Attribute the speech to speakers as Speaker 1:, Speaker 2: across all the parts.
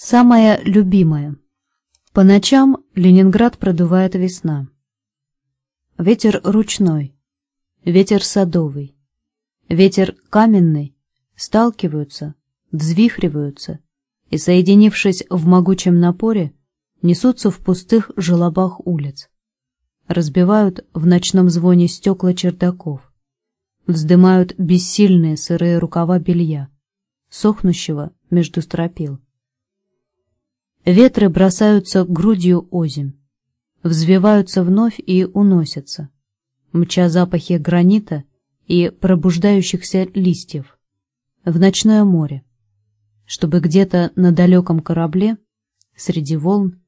Speaker 1: Самая любимая. По ночам Ленинград продувает весна. Ветер ручной, ветер садовый, ветер каменный сталкиваются, взвихриваются и, соединившись в могучем напоре, несутся в пустых желобах улиц, разбивают в ночном звоне стекла чердаков, вздымают бессильные сырые рукава белья, сохнущего между стропил. Ветры бросаются грудью озимь, взвиваются вновь и уносятся, мча запахи гранита и пробуждающихся листьев в ночное море, чтобы где-то на далеком корабле, среди волн,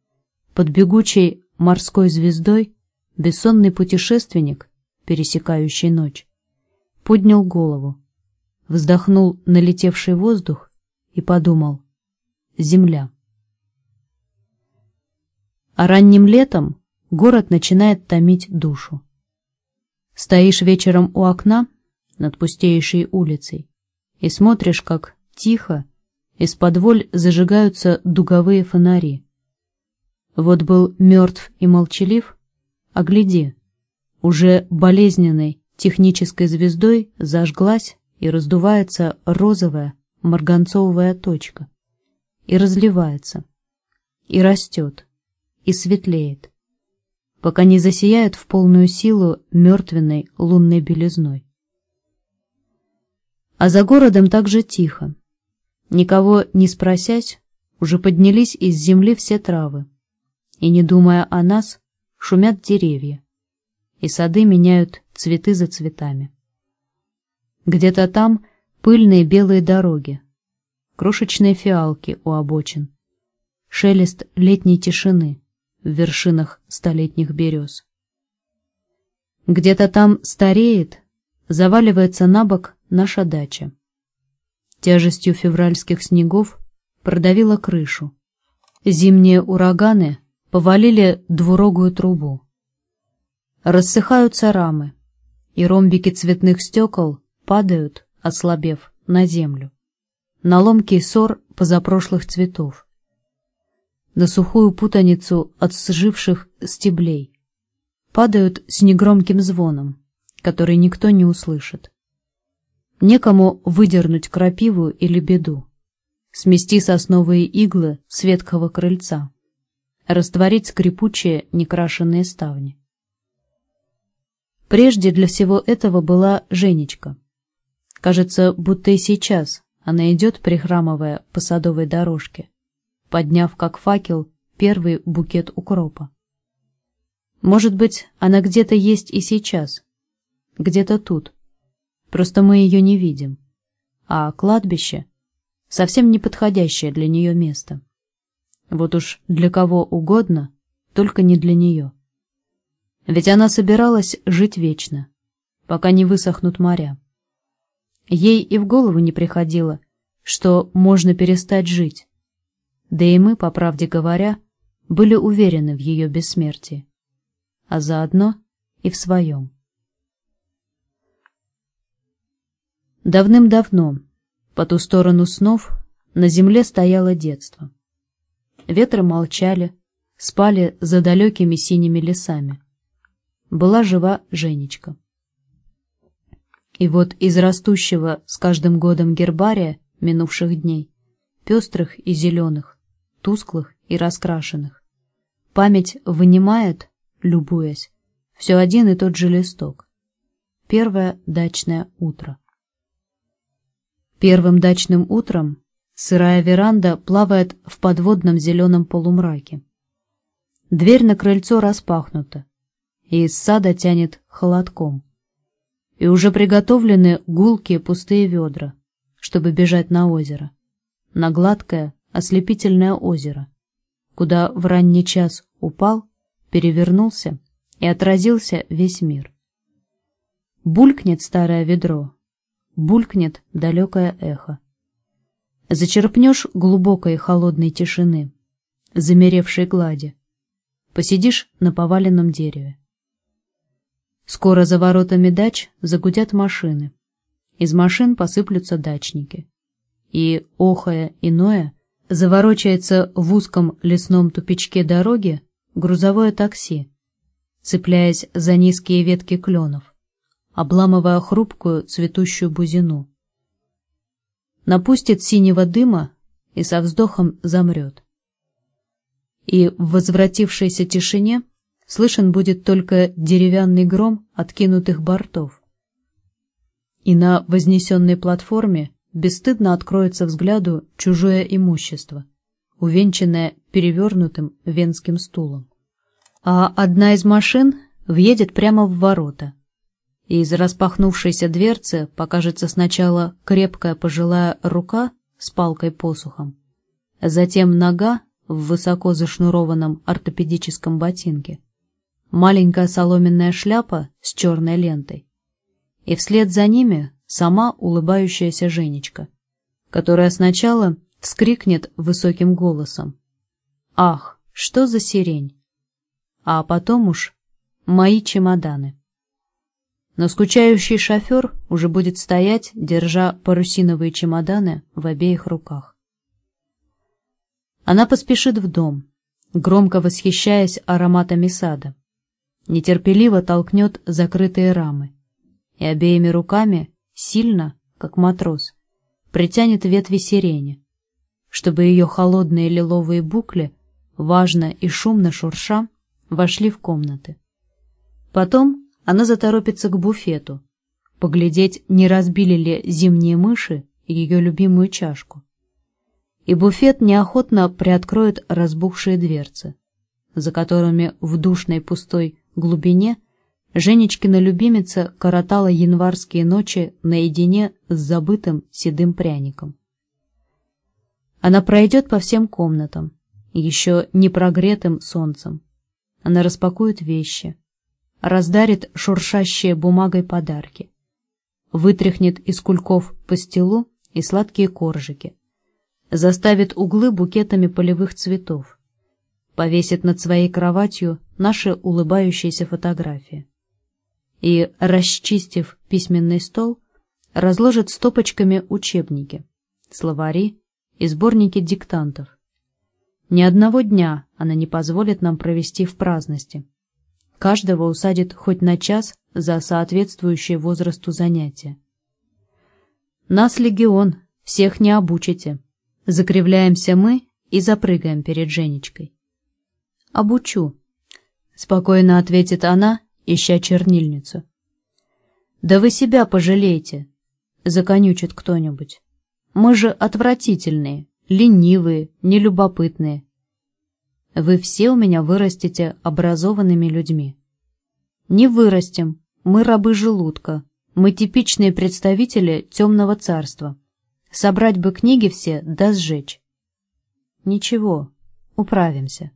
Speaker 1: под бегучей морской звездой, бессонный путешественник, пересекающий ночь, поднял голову, вздохнул налетевший воздух и подумал «Земля». А ранним летом город начинает томить душу. Стоишь вечером у окна над пустеющей улицей и смотришь, как тихо из-под воль зажигаются дуговые фонари. Вот был мертв и молчалив, а гляди, уже болезненной технической звездой зажглась и раздувается розовая марганцовая точка, и разливается, и растет, и светлеет, пока не засияет в полную силу мертвенной лунной белизной. А за городом также тихо. Никого не спросясь, уже поднялись из земли все травы, и, не думая о нас, шумят деревья, и сады меняют цветы за цветами. Где-то там пыльные белые дороги, крошечные фиалки у обочин, шелест летней тишины, в вершинах столетних берез. Где-то там стареет, заваливается на бок наша дача. Тяжестью февральских снегов продавила крышу. Зимние ураганы повалили двурогую трубу. Рассыхаются рамы, и ромбики цветных стекол падают, ослабев, на землю. На ломкий сор позапрошлых цветов на сухую путаницу от сживших стеблей. Падают с негромким звоном, который никто не услышит. Некому выдернуть крапиву или беду, смести сосновые иглы с ветхого крыльца, растворить скрипучие некрашенные ставни. Прежде для всего этого была Женечка. Кажется, будто и сейчас она идет, прихрамывая по садовой дорожке, подняв как факел первый букет укропа. Может быть, она где-то есть и сейчас, где-то тут, просто мы ее не видим, а кладбище — совсем неподходящее для нее место. Вот уж для кого угодно, только не для нее. Ведь она собиралась жить вечно, пока не высохнут моря. Ей и в голову не приходило, что можно перестать жить, да и мы, по правде говоря, были уверены в ее бессмертии, а заодно и в своем. Давным-давно, по ту сторону снов, на земле стояло детство. Ветры молчали, спали за далекими синими лесами. Была жива Женечка. И вот из растущего с каждым годом гербария минувших дней, пестрых и зеленых, тусклых и раскрашенных. Память вынимает, любуясь, все один и тот же листок. Первое дачное утро. Первым дачным утром сырая веранда плавает в подводном зеленом полумраке. Дверь на крыльцо распахнута, и из сада тянет холодком. И уже приготовлены гулкие пустые ведра, чтобы бежать на озеро, на гладкое, ослепительное озеро, куда в ранний час упал, перевернулся и отразился весь мир. Булькнет старое ведро, булькнет далекое эхо. Зачерпнешь глубокой холодной тишины, замеревшей глади, посидишь на поваленном дереве. Скоро за воротами дач загудят машины. Из машин посыплются дачники. И, охая и ноя, заворочается в узком лесном тупичке дороги грузовое такси, цепляясь за низкие ветки кленов, обламывая хрупкую цветущую бузину. Напустит синего дыма и со вздохом замрет. И в возвратившейся тишине слышен будет только деревянный гром откинутых бортов. И на вознесенной платформе бесстыдно откроется взгляду чужое имущество, увенчанное перевернутым венским стулом. А одна из машин въедет прямо в ворота, и из распахнувшейся дверцы покажется сначала крепкая пожилая рука с палкой-посухом, затем нога в высоко зашнурованном ортопедическом ботинке, маленькая соломенная шляпа с черной лентой, и вслед за ними сама улыбающаяся Женечка, которая сначала вскрикнет высоким голосом «Ах, что за сирень!» а потом уж «Мои чемоданы». Но скучающий шофер уже будет стоять, держа парусиновые чемоданы в обеих руках. Она поспешит в дом, громко восхищаясь ароматами сада, нетерпеливо толкнет закрытые рамы и обеими руками сильно, как матрос, притянет ветви сирени, чтобы ее холодные лиловые букли, важно и шумно шурша, вошли в комнаты. Потом она заторопится к буфету, поглядеть, не разбили ли зимние мыши ее любимую чашку. И буфет неохотно приоткроет разбухшие дверцы, за которыми в душной пустой глубине – Женечкина любимица коротала январские ночи наедине с забытым седым пряником. Она пройдет по всем комнатам, еще не прогретым солнцем. Она распакует вещи, раздарит шуршащие бумагой подарки, вытряхнет из кульков пастилу и сладкие коржики, заставит углы букетами полевых цветов, повесит над своей кроватью наши улыбающиеся фотографии и, расчистив письменный стол, разложит стопочками учебники, словари и сборники диктантов. Ни одного дня она не позволит нам провести в праздности. Каждого усадит хоть на час за соответствующее возрасту занятия. Нас легион, всех не обучите. Закривляемся мы и запрыгаем перед Женечкой. Обучу, спокойно ответит она ища чернильницу. «Да вы себя пожалейте!» — законючит кто-нибудь. «Мы же отвратительные, ленивые, нелюбопытные. Вы все у меня вырастете образованными людьми. Не вырастем, мы рабы желудка, мы типичные представители темного царства. Собрать бы книги все да сжечь. Ничего, управимся.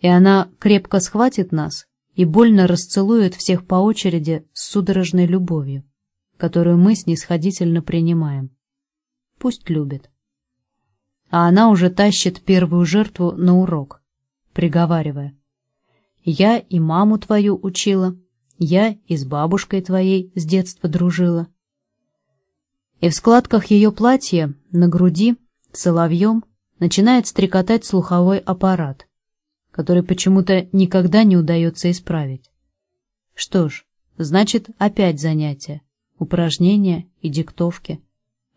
Speaker 1: И она крепко схватит нас и больно расцелует всех по очереди с судорожной любовью, которую мы снисходительно принимаем. Пусть любит. А она уже тащит первую жертву на урок, приговаривая. «Я и маму твою учила, я и с бабушкой твоей с детства дружила». И в складках ее платья, на груди, соловьем, начинает стрекотать слуховой аппарат — который почему-то никогда не удается исправить. Что ж, значит, опять занятия, упражнения и диктовки.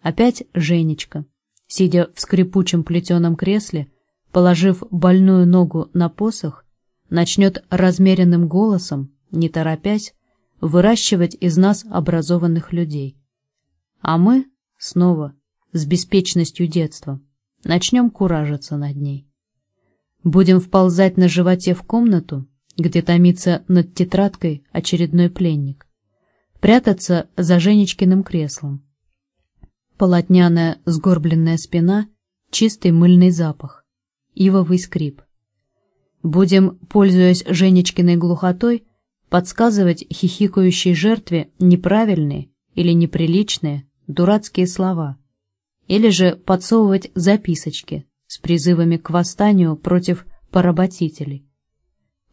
Speaker 1: Опять Женечка, сидя в скрипучем плетеном кресле, положив больную ногу на посох, начнет размеренным голосом, не торопясь, выращивать из нас образованных людей. А мы снова, с беспечностью детства, начнем куражиться над ней. Будем вползать на животе в комнату, где томится над тетрадкой очередной пленник. Прятаться за Женечкиным креслом. Полотняная сгорбленная спина, чистый мыльный запах, ивовый скрип. Будем, пользуясь Женечкиной глухотой, подсказывать хихикающей жертве неправильные или неприличные дурацкие слова, или же подсовывать записочки, с призывами к восстанию против поработителей.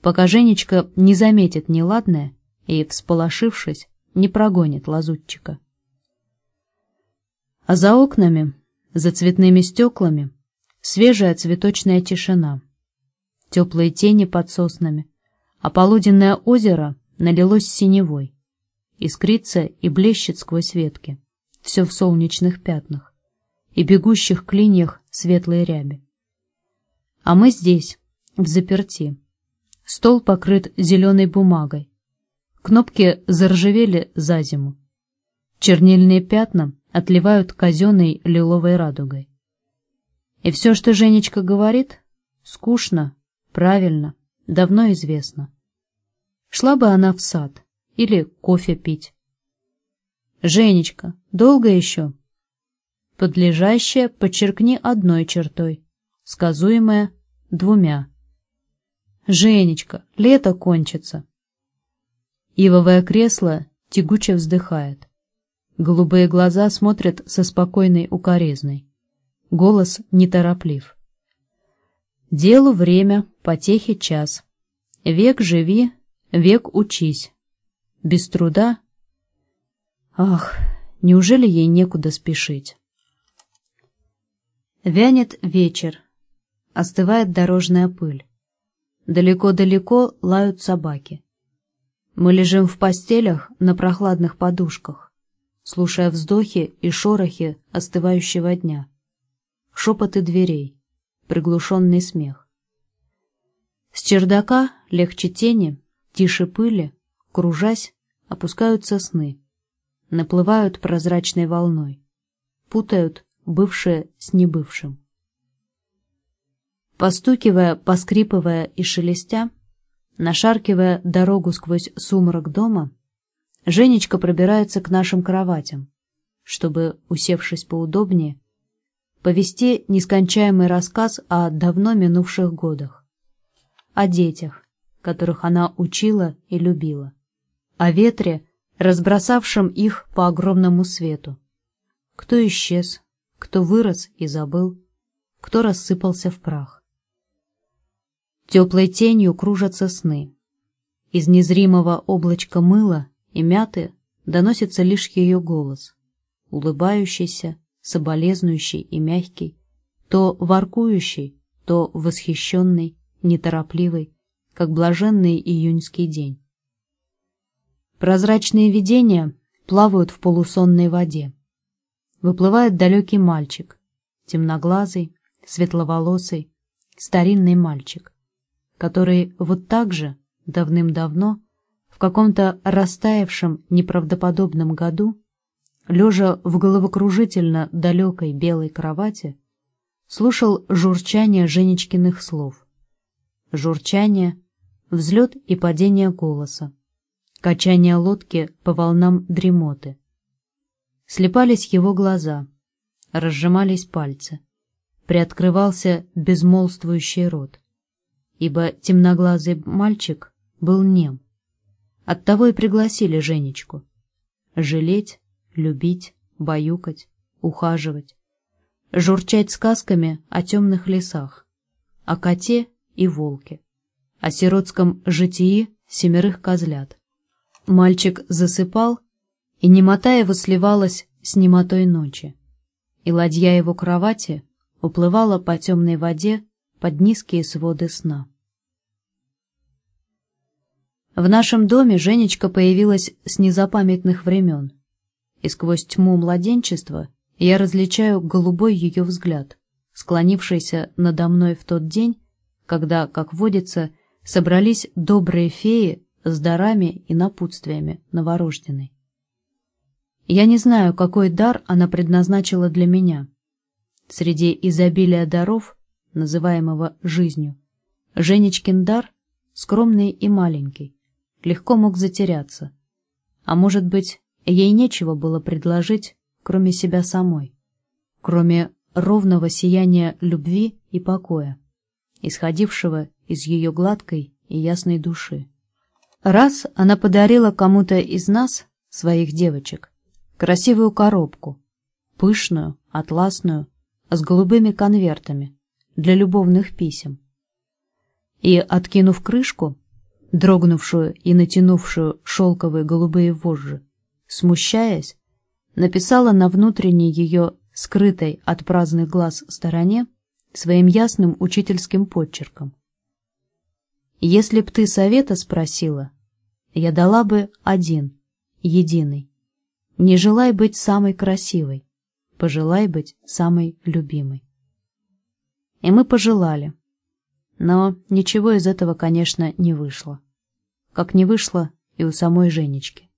Speaker 1: Пока Женечка не заметит неладное и, всполошившись, не прогонит лазутчика. А за окнами, за цветными стеклами, свежая цветочная тишина, теплые тени под соснами, а полуденное озеро налилось синевой, искрится и блещет сквозь ветки, все в солнечных пятнах и бегущих клиньях светлой ряби. А мы здесь, в заперти. Стол покрыт зеленой бумагой. Кнопки заржавели за зиму. Чернильные пятна отливают казенной лиловой радугой. И все, что Женечка говорит, скучно, правильно, давно известно. Шла бы она в сад или кофе пить. «Женечка, долго еще?» Подлежащее подчеркни одной чертой, сказуемое двумя. «Женечка, лето кончится!» Ивовое кресло тягуче вздыхает. Голубые глаза смотрят со спокойной укоризной. Голос нетороплив. Делу время, потехе час. Век живи, век учись. Без труда... Ах, неужели ей некуда спешить? Вянет вечер. Остывает дорожная пыль. Далеко-далеко лают собаки. Мы лежим в постелях на прохладных подушках, слушая вздохи и шорохи остывающего дня, шепоты дверей, приглушенный смех. С чердака легче тени, тише пыли, кружась, опускаются сны, наплывают прозрачной волной, путают бывшее с небывшим. Постукивая, поскрипывая и шелестя, Нашаркивая дорогу сквозь сумрак дома, Женечка пробирается к нашим кроватям, чтобы, усевшись поудобнее, повести нескончаемый рассказ о давно минувших годах, о детях, которых она учила и любила, о ветре, разбросавшем их по огромному свету. Кто исчез, кто вырос и забыл, кто рассыпался в прах. Теплой тенью кружатся сны. Из незримого облачка мыла и мяты доносится лишь ее голос, улыбающийся, соболезнующий и мягкий, то воркующий, то восхищенный, неторопливый, как блаженный июньский день. Прозрачные видения плавают в полусонной воде. Выплывает далекий мальчик, темноглазый, светловолосый, старинный мальчик который вот так же, давным-давно, в каком-то растаявшем неправдоподобном году, лежа в головокружительно далекой белой кровати, слушал журчание Женечкиных слов. Журчание, взлет и падение голоса, качание лодки по волнам дремоты. Слепались его глаза, разжимались пальцы, приоткрывался безмолвствующий рот ибо темноглазый мальчик был нем. Оттого и пригласили Женечку. Жалеть, любить, баюкать, ухаживать, журчать сказками о темных лесах, о коте и волке, о сиротском житии семерых козлят. Мальчик засыпал, и немота его сливалась с немотой ночи, и ладья его кровати уплывала по темной воде под низкие своды сна. В нашем доме Женечка появилась с незапамятных времен, и сквозь тьму младенчества я различаю голубой ее взгляд, склонившийся надо мной в тот день, когда, как водится, собрались добрые феи с дарами и напутствиями новорожденной. Я не знаю, какой дар она предназначила для меня. Среди изобилия даров, называемого жизнью, Женечкин дар скромный и маленький, легко мог затеряться. А может быть, ей нечего было предложить, кроме себя самой, кроме ровного сияния любви и покоя, исходившего из ее гладкой и ясной души. Раз она подарила кому-то из нас, своих девочек, красивую коробку, пышную, атласную, с голубыми конвертами для любовных писем. И, откинув крышку, дрогнувшую и натянувшую шелковые голубые вожжи, смущаясь, написала на внутренней ее скрытой от праздных глаз стороне своим ясным учительским подчерком. «Если б ты совета спросила, я дала бы один, единый. Не желай быть самой красивой, пожелай быть самой любимой». И мы пожелали. Но ничего из этого, конечно, не вышло. Как не вышло и у самой Женечки.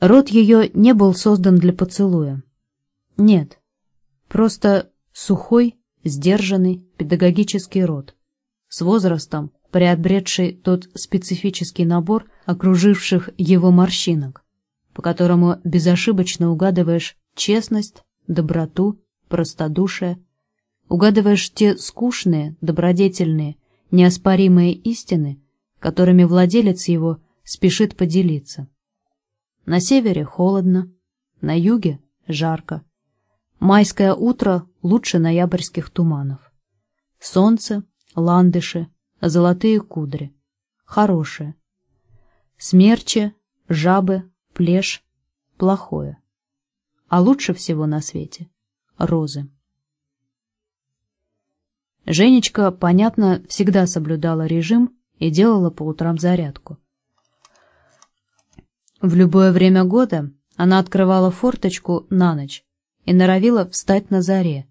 Speaker 1: Рот ее не был создан для поцелуя. Нет, просто сухой, сдержанный педагогический рот, с возрастом приобретший тот специфический набор окруживших его морщинок, по которому безошибочно угадываешь честность, доброту, простодушие, угадываешь те скучные, добродетельные, неоспоримые истины, которыми владелец его спешит поделиться. На севере холодно, на юге жарко. Майское утро лучше ноябрьских туманов. Солнце, ландыши, золотые кудри. Хорошее. Смерчи, жабы, плешь. Плохое. А лучше всего на свете — розы. Женечка, понятно, всегда соблюдала режим и делала по утрам зарядку. В любое время года она открывала форточку на ночь и норовила встать на заре.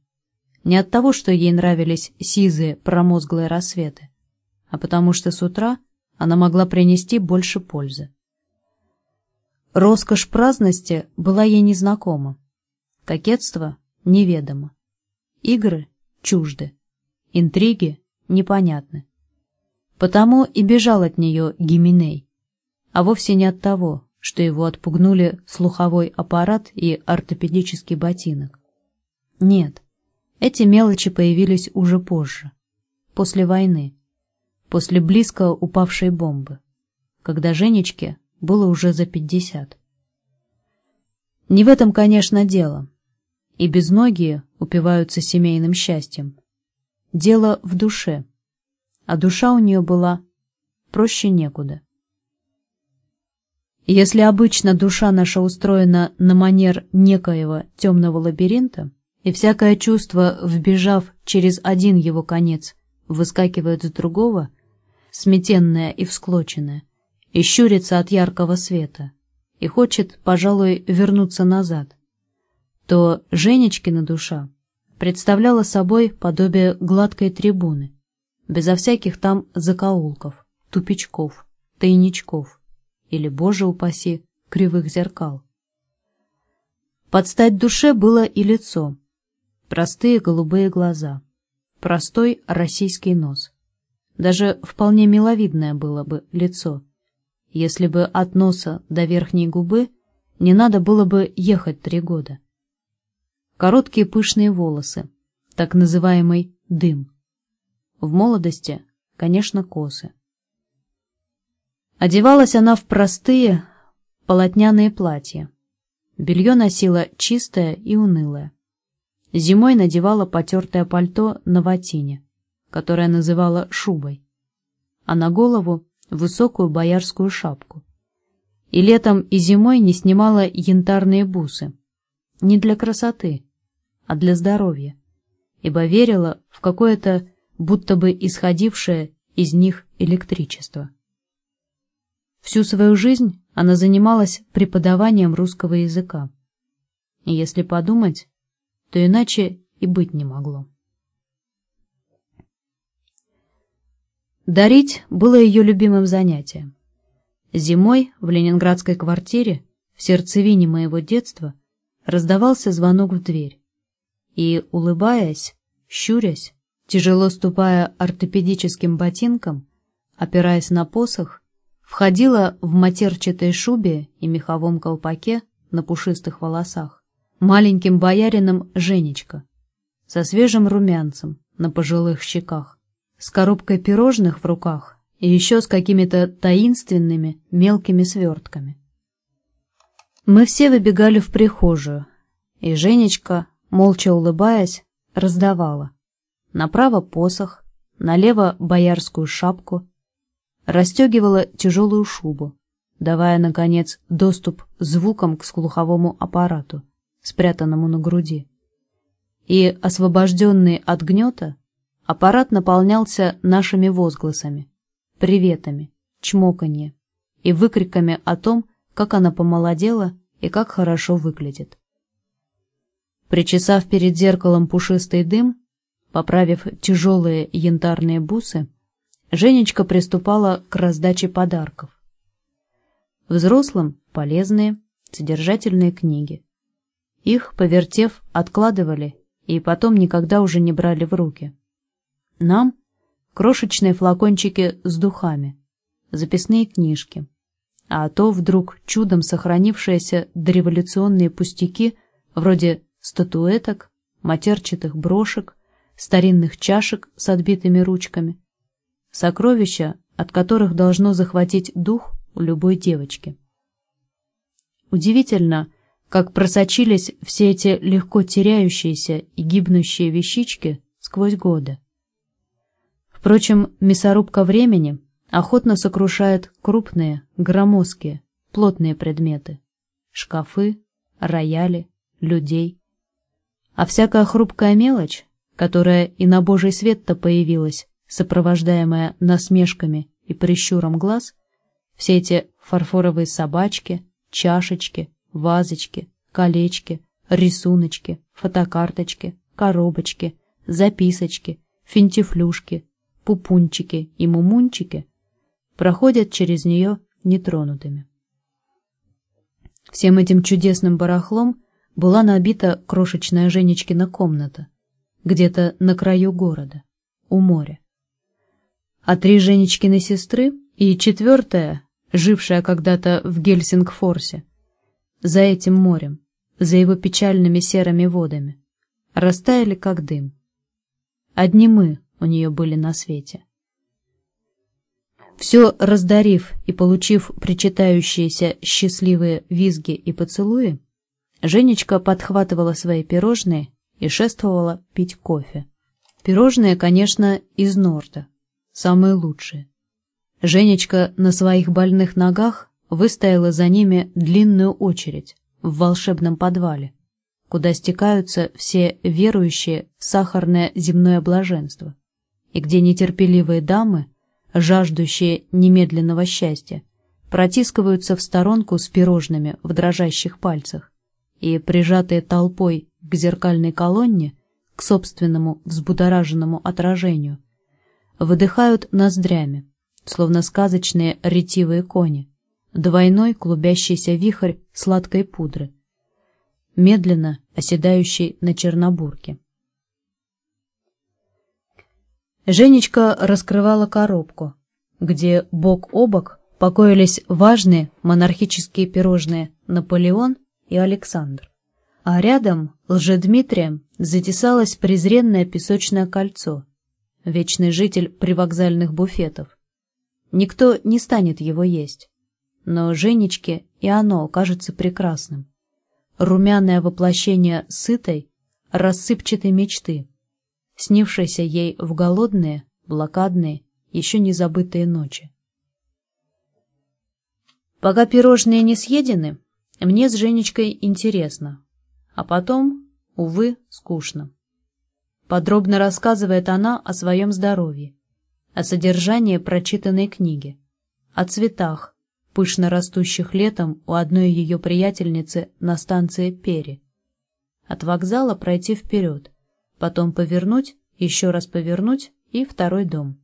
Speaker 1: Не от того, что ей нравились сизые промозглые рассветы, а потому что с утра она могла принести больше пользы. Роскошь праздности была ей незнакома, кокетство неведомо, игры чужды, интриги непонятны. Потому и бежал от нее Гименей, а вовсе не от того, что его отпугнули слуховой аппарат и ортопедический ботинок. Нет, эти мелочи появились уже позже, после войны, после близко упавшей бомбы, когда Женечке было уже за пятьдесят. Не в этом, конечно, дело. И безногие упиваются семейным счастьем. Дело в душе. А душа у нее была проще некуда. Если обычно душа наша устроена на манер некоего темного лабиринта, и всякое чувство, вбежав через один его конец, выскакивает с другого, сметенное и всклоченное, и щурится от яркого света, и хочет, пожалуй, вернуться назад, то Женечкина душа представляла собой подобие гладкой трибуны, безо всяких там закоулков, тупичков, тайничков или, боже упаси, кривых зеркал. Под стать душе было и лицо, простые голубые глаза, простой российский нос. Даже вполне миловидное было бы лицо, если бы от носа до верхней губы не надо было бы ехать три года. Короткие пышные волосы, так называемый дым. В молодости, конечно, косы. Одевалась она в простые полотняные платья. Белье носила чистое и унылое. Зимой надевала потертое пальто на ватине, которое называла шубой, а на голову высокую боярскую шапку. И летом и зимой не снимала янтарные бусы. Не для красоты, а для здоровья, ибо верила в какое-то будто бы исходившее из них электричество. Всю свою жизнь она занималась преподаванием русского языка. И если подумать, то иначе и быть не могло. Дарить было ее любимым занятием. Зимой в ленинградской квартире, в сердцевине моего детства, раздавался звонок в дверь. И, улыбаясь, щурясь, тяжело ступая ортопедическим ботинком, опираясь на посох, входила в матерчатой шубе и меховом колпаке на пушистых волосах маленьким боярином Женечка со свежим румянцем на пожилых щеках, с коробкой пирожных в руках и еще с какими-то таинственными мелкими свертками. Мы все выбегали в прихожую, и Женечка, молча улыбаясь, раздавала. Направо посох, налево боярскую шапку, расстегивала тяжелую шубу, давая, наконец, доступ звукам к слуховому аппарату, спрятанному на груди. и, освобожденный от гнета, аппарат наполнялся нашими возгласами, приветами, чмоканье и выкриками о том, как она помолодела и как хорошо выглядит. Причесав перед зеркалом пушистый дым, поправив тяжелые янтарные бусы, Женечка приступала к раздаче подарков. Взрослым полезные, содержательные книги. Их, повертев, откладывали и потом никогда уже не брали в руки. Нам крошечные флакончики с духами, записные книжки, а то вдруг чудом сохранившиеся дореволюционные пустяки вроде статуэток, матерчатых брошек, старинных чашек с отбитыми ручками. Сокровища, от которых должно захватить дух у любой девочки. Удивительно, как просочились все эти легко теряющиеся и гибнущие вещички сквозь годы. Впрочем, мясорубка времени охотно сокрушает крупные, громоздкие, плотные предметы. Шкафы, рояли, людей. А всякая хрупкая мелочь, которая и на божий свет-то появилась, сопровождаемая насмешками и прищуром глаз, все эти фарфоровые собачки, чашечки, вазочки, колечки, рисуночки, фотокарточки, коробочки, записочки, финтифлюшки, пупунчики и мумунчики проходят через нее нетронутыми. Всем этим чудесным барахлом была набита крошечная Женечкина комната, где-то на краю города, у моря. А три Женечкины сестры и четвертая, жившая когда-то в Гельсингфорсе, за этим морем, за его печальными серыми водами, растаяли как дым. Одни мы у нее были на свете. Все раздарив и получив причитающиеся счастливые визги и поцелуи, Женечка подхватывала свои пирожные и шествовала пить кофе. Пирожные, конечно, из Норда, самые лучшие. Женечка на своих больных ногах выстояла за ними длинную очередь в волшебном подвале, куда стекаются все верующие в сахарное земное блаженство, и где нетерпеливые дамы, жаждущие немедленного счастья, протискиваются в сторонку с пирожными в дрожащих пальцах и, прижатые толпой к зеркальной колонне, к собственному взбудораженному отражению, выдыхают ноздрями, словно сказочные ретивые кони, двойной клубящийся вихрь сладкой пудры, медленно оседающий на чернобурке. Женечка раскрывала коробку, где бок о бок покоились важные монархические пирожные Наполеон и Александр. А рядом, лжедмитрием, затесалось презренное песочное кольцо, вечный житель привокзальных буфетов. Никто не станет его есть но Женечке и оно кажется прекрасным. Румяное воплощение сытой, рассыпчатой мечты, снившейся ей в голодные, блокадные, еще не забытые ночи. Пока пирожные не съедены, мне с Женечкой интересно, а потом, увы, скучно. Подробно рассказывает она о своем здоровье, о содержании прочитанной книги, о цветах, пышно растущих летом у одной ее приятельницы на станции Пери. От вокзала пройти вперед, потом повернуть, еще раз повернуть и второй дом.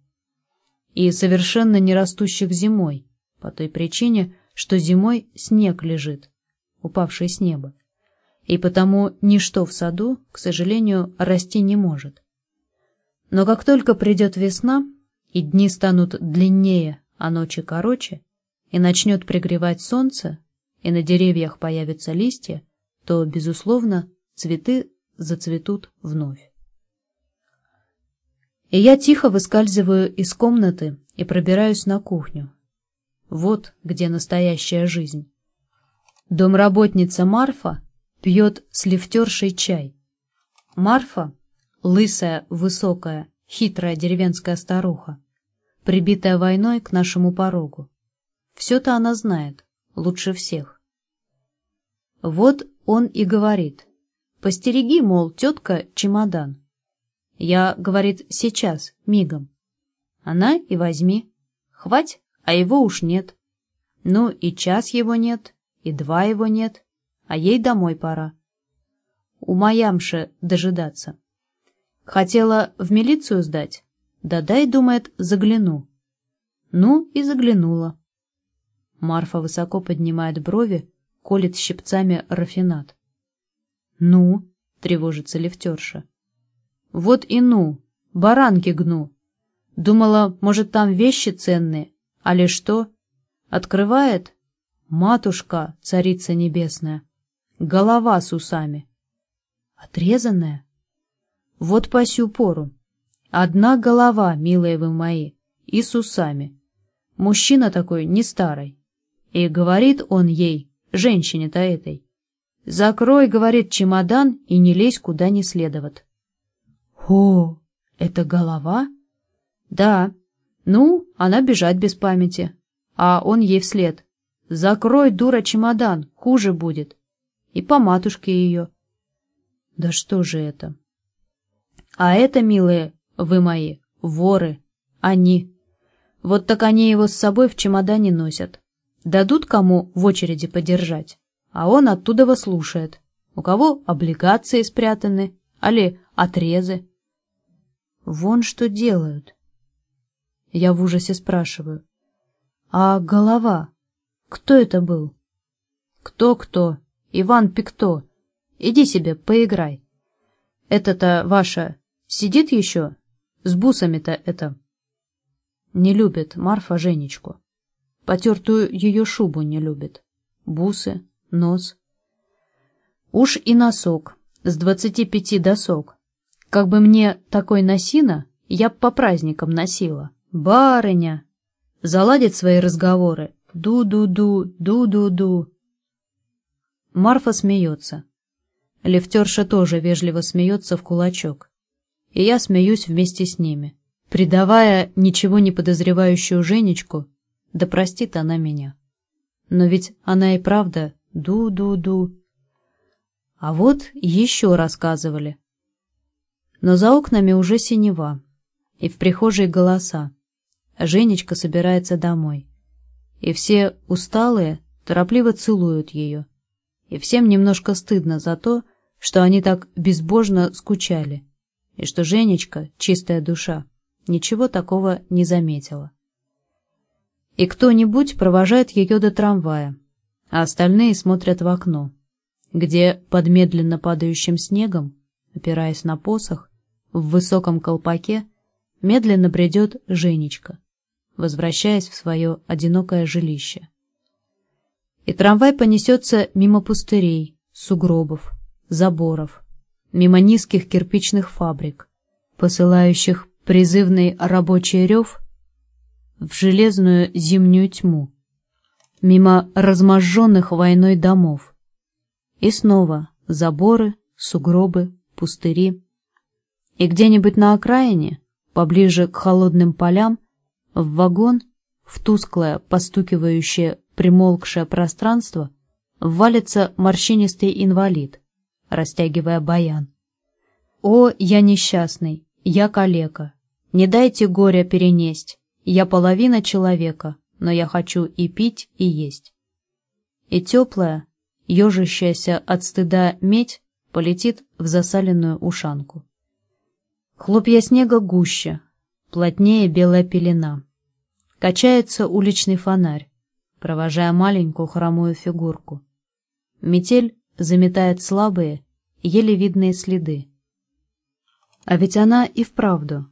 Speaker 1: И совершенно не растущих зимой, по той причине, что зимой снег лежит, упавший с неба. И потому ничто в саду, к сожалению, расти не может. Но как только придет весна, и дни станут длиннее, а ночи короче, и начнет пригревать солнце, и на деревьях появятся листья, то, безусловно, цветы зацветут вновь. И я тихо выскальзываю из комнаты и пробираюсь на кухню. Вот где настоящая жизнь. Домработница Марфа пьет с лифтершей чай. Марфа — лысая, высокая, хитрая деревенская старуха, прибитая войной к нашему порогу. Все-то она знает, лучше всех. Вот он и говорит, постереги, мол, тетка, чемодан. Я, говорит, сейчас, мигом. Она и возьми. Хвать, а его уж нет. Ну, и час его нет, и два его нет, а ей домой пора. У Маямши дожидаться. Хотела в милицию сдать? Да дай, думает, загляну. Ну и заглянула. Марфа высоко поднимает брови, колет щипцами рафинат. «Ну?» — тревожится лифтерша. «Вот и ну! Баранки гну! Думала, может, там вещи ценные, а ли что? Открывает? Матушка, царица небесная, голова с усами. Отрезанная? Вот по сю пору. Одна голова, милые вы мои, и с усами. Мужчина такой не старый. И говорит он ей, женщине-то этой, «Закрой, — говорит, — чемодан и не лезь куда не следоват». «О, это голова?» «Да. Ну, она бежать без памяти. А он ей вслед. Закрой, дура, чемодан, хуже будет. И по матушке ее». «Да что же это?» «А это, милые, вы мои, воры, они. Вот так они его с собой в чемодане носят. Дадут кому в очереди подержать, а он оттуда вас слушает. У кого облигации спрятаны, али отрезы. Вон что делают. Я в ужасе спрашиваю. А голова? Кто это был? Кто-кто? Иван Пикто. Иди себе, поиграй. Это-то ваша сидит еще? С бусами-то это. Не любит Марфа Женечку. Потертую ее шубу не любит. Бусы, нос. Уж и носок, с двадцати пяти досок. Как бы мне такой носина, я б по праздникам носила. Барыня! Заладит свои разговоры. Ду-ду-ду, ду-ду-ду. Марфа смеется. Лифтерша тоже вежливо смеется в кулачок. И я смеюсь вместе с ними, придавая ничего не подозревающую Женечку да простит она меня. Но ведь она и правда ду-ду-ду. А вот еще рассказывали. Но за окнами уже синева, и в прихожей голоса. Женечка собирается домой. И все усталые торопливо целуют ее. И всем немножко стыдно за то, что они так безбожно скучали, и что Женечка, чистая душа, ничего такого не заметила и кто-нибудь провожает ее до трамвая, а остальные смотрят в окно, где под медленно падающим снегом, опираясь на посох, в высоком колпаке медленно бредет Женечка, возвращаясь в свое одинокое жилище. И трамвай понесется мимо пустырей, сугробов, заборов, мимо низких кирпичных фабрик, посылающих призывный рабочий рев в железную зимнюю тьму, мимо разможженных войной домов. И снова заборы, сугробы, пустыри. И где-нибудь на окраине, поближе к холодным полям, в вагон, в тусклое, постукивающее, примолкшее пространство, валится морщинистый инвалид, растягивая баян. «О, я несчастный, я калека, не дайте горя перенесть, я половина человека, но я хочу и пить, и есть. И теплая, ежащаяся от стыда медь полетит в засаленную ушанку. Хлопья снега гуще, плотнее белая пелена. Качается уличный фонарь, провожая маленькую хромую фигурку. Метель заметает слабые, еле видные следы. А ведь она и вправду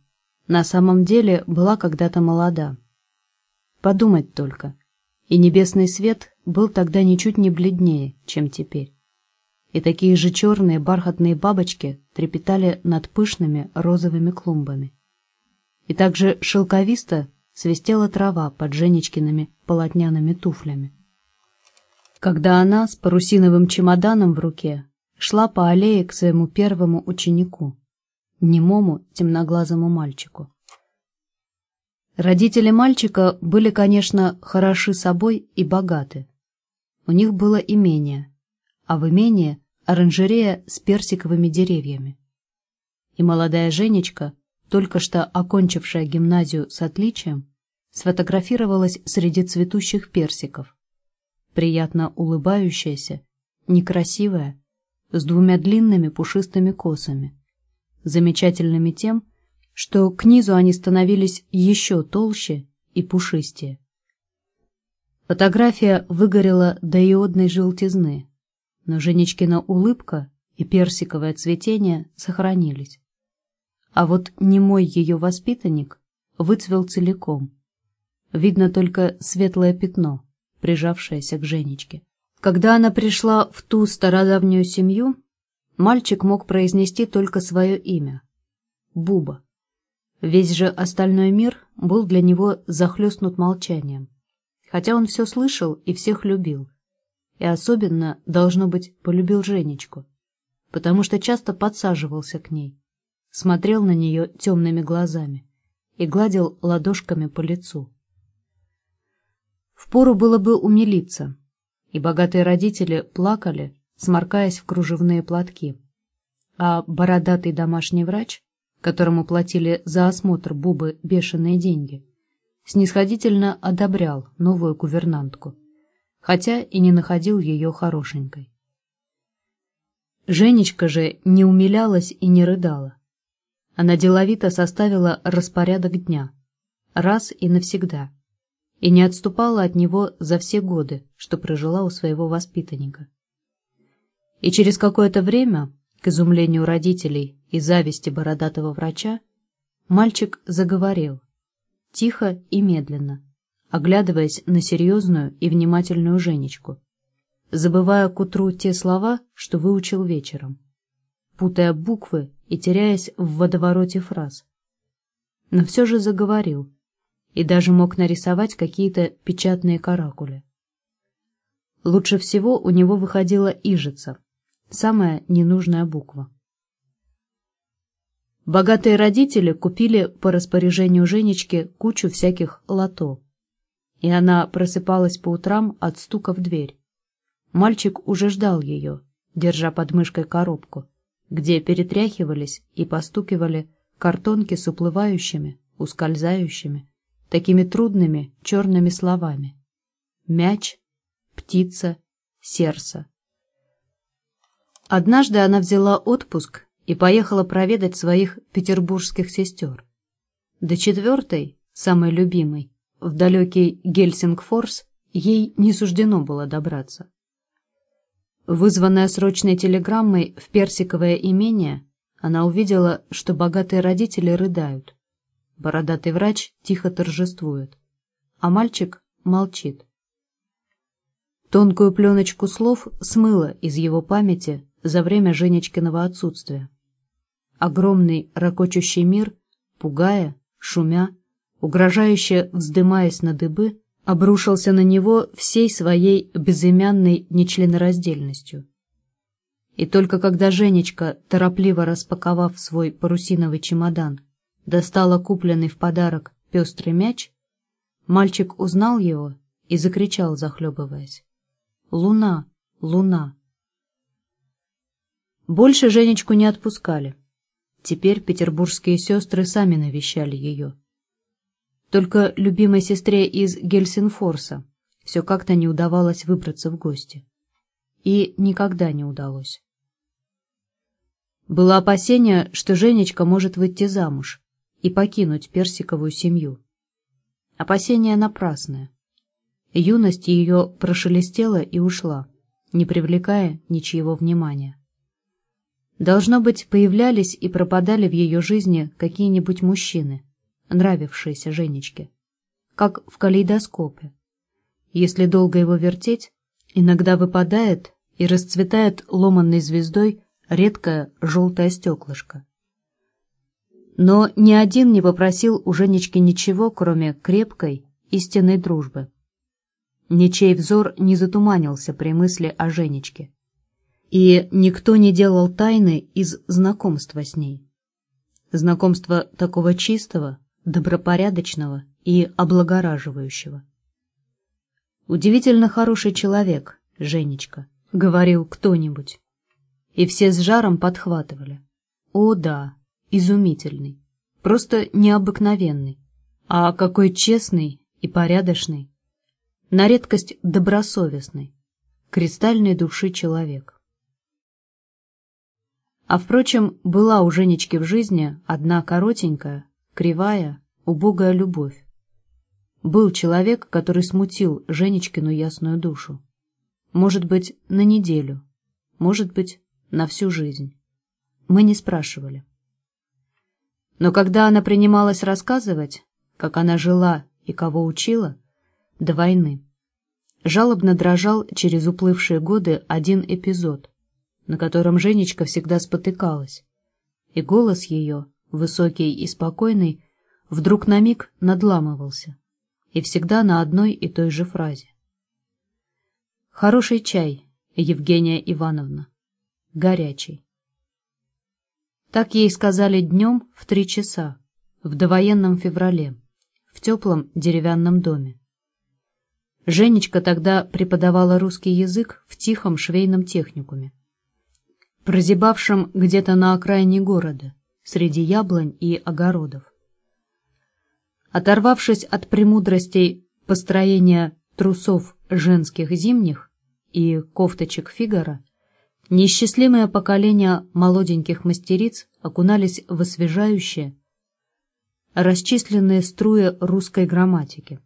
Speaker 1: на самом деле была когда-то молода. Подумать только. И небесный свет был тогда ничуть не бледнее, чем теперь. И такие же черные бархатные бабочки трепетали над пышными розовыми клумбами. И также шелковисто свистела трава под Женечкиными полотняными туфлями. Когда она с парусиновым чемоданом в руке шла по аллее к своему первому ученику, немому темноглазому мальчику. Родители мальчика были, конечно, хороши собой и богаты. У них было имение, а в имении оранжерея с персиковыми деревьями. И молодая Женечка, только что окончившая гимназию с отличием, сфотографировалась среди цветущих персиков. Приятно улыбающаяся, некрасивая, с двумя длинными пушистыми косами, замечательными тем, что к низу они становились еще толще и пушистее. Фотография выгорела до иодной желтизны, но Женечкина улыбка и персиковое цветение сохранились. А вот немой ее воспитанник выцвел целиком. Видно только светлое пятно, прижавшееся к Женечке. Когда она пришла в ту стародавнюю семью, мальчик мог произнести только свое имя — Буба. Весь же остальной мир был для него захлестнут молчанием, хотя он все слышал и всех любил. И особенно, должно быть, полюбил Женечку, потому что часто подсаживался к ней, смотрел на нее темными глазами и гладил ладошками по лицу. Впору было бы умилиться, и богатые родители плакали, сморкаясь в кружевные платки, а бородатый домашний врач которому платили за осмотр Бубы бешеные деньги, снисходительно одобрял новую гувернантку, хотя и не находил ее хорошенькой. Женечка же не умилялась и не рыдала. Она деловито составила распорядок дня, раз и навсегда, и не отступала от него за все годы, что прожила у своего воспитанника. И через какое-то время к изумлению родителей и зависти бородатого врача, мальчик заговорил, тихо и медленно, оглядываясь на серьезную и внимательную Женечку, забывая к утру те слова, что выучил вечером, путая буквы и теряясь в водовороте фраз. Но все же заговорил и даже мог нарисовать какие-то печатные каракули. Лучше всего у него выходила ижица — Самая ненужная буква. Богатые родители купили по распоряжению Женечки кучу всяких лото. И она просыпалась по утрам от стука в дверь. Мальчик уже ждал ее, держа под мышкой коробку, где перетряхивались и постукивали картонки с уплывающими, ускользающими, такими трудными черными словами. Мяч, птица, сердце. Однажды она взяла отпуск и поехала проведать своих петербургских сестер. До четвертой, самой любимой, в далекий Гельсингфорс, ей не суждено было добраться. Вызванная срочной телеграммой в персиковое имение, она увидела, что богатые родители рыдают. Бородатый врач тихо торжествует, а мальчик молчит. Тонкую пленочку слов смыло из его памяти за время Женечкиного отсутствия. Огромный ракочущий мир, пугая, шумя, угрожающе вздымаясь на дыбы, обрушился на него всей своей безымянной нечленораздельностью. И только когда Женечка, торопливо распаковав свой парусиновый чемодан, достала купленный в подарок пестрый мяч, мальчик узнал его и закричал, захлебываясь. «Луна! Луна!» Больше Женечку не отпускали. Теперь петербургские сестры сами навещали ее. Только любимой сестре из Гельсинфорса все как-то не удавалось выбраться в гости. И никогда не удалось. Было опасение, что Женечка может выйти замуж и покинуть персиковую семью. Опасение напрасное. Юность ее прошелестела и ушла, не привлекая ничьего внимания. Должно быть, появлялись и пропадали в ее жизни какие-нибудь мужчины, нравившиеся Женечке, как в калейдоскопе. Если долго его вертеть, иногда выпадает и расцветает ломанной звездой редкое желтое стеклышко. Но ни один не попросил у Женечки ничего, кроме крепкой, истинной дружбы. Ничей взор не затуманился при мысли о Женечке и никто не делал тайны из знакомства с ней. Знакомство такого чистого, добропорядочного и облагораживающего. «Удивительно хороший человек, Женечка», — говорил кто-нибудь. и все с жаром подхватывали. О да, изумительный, просто необыкновенный, а какой честный и порядочный, на редкость добросовестный, кристальной души человек. А впрочем, была у Женечки в жизни одна коротенькая, кривая, убогая любовь. Был человек, который смутил Женечкину ясную душу. Может быть, на неделю, может быть, на всю жизнь. Мы не спрашивали. Но когда она принималась рассказывать, как она жила и кого учила, до войны, жалобно дрожал через уплывшие годы один эпизод, на котором Женечка всегда спотыкалась, и голос ее, высокий и спокойный, вдруг на миг надламывался, и всегда на одной и той же фразе. «Хороший чай, Евгения Ивановна, горячий». Так ей сказали днем в три часа, в довоенном феврале, в теплом деревянном доме. Женечка тогда преподавала русский язык в тихом швейном техникуме, прозябавшем где-то на окраине города, среди яблонь и огородов. Оторвавшись от премудростей построения трусов женских зимних и кофточек Фигара, Неисчислимое поколение молоденьких мастериц окунались в освежающие, расчисленные струи русской грамматики.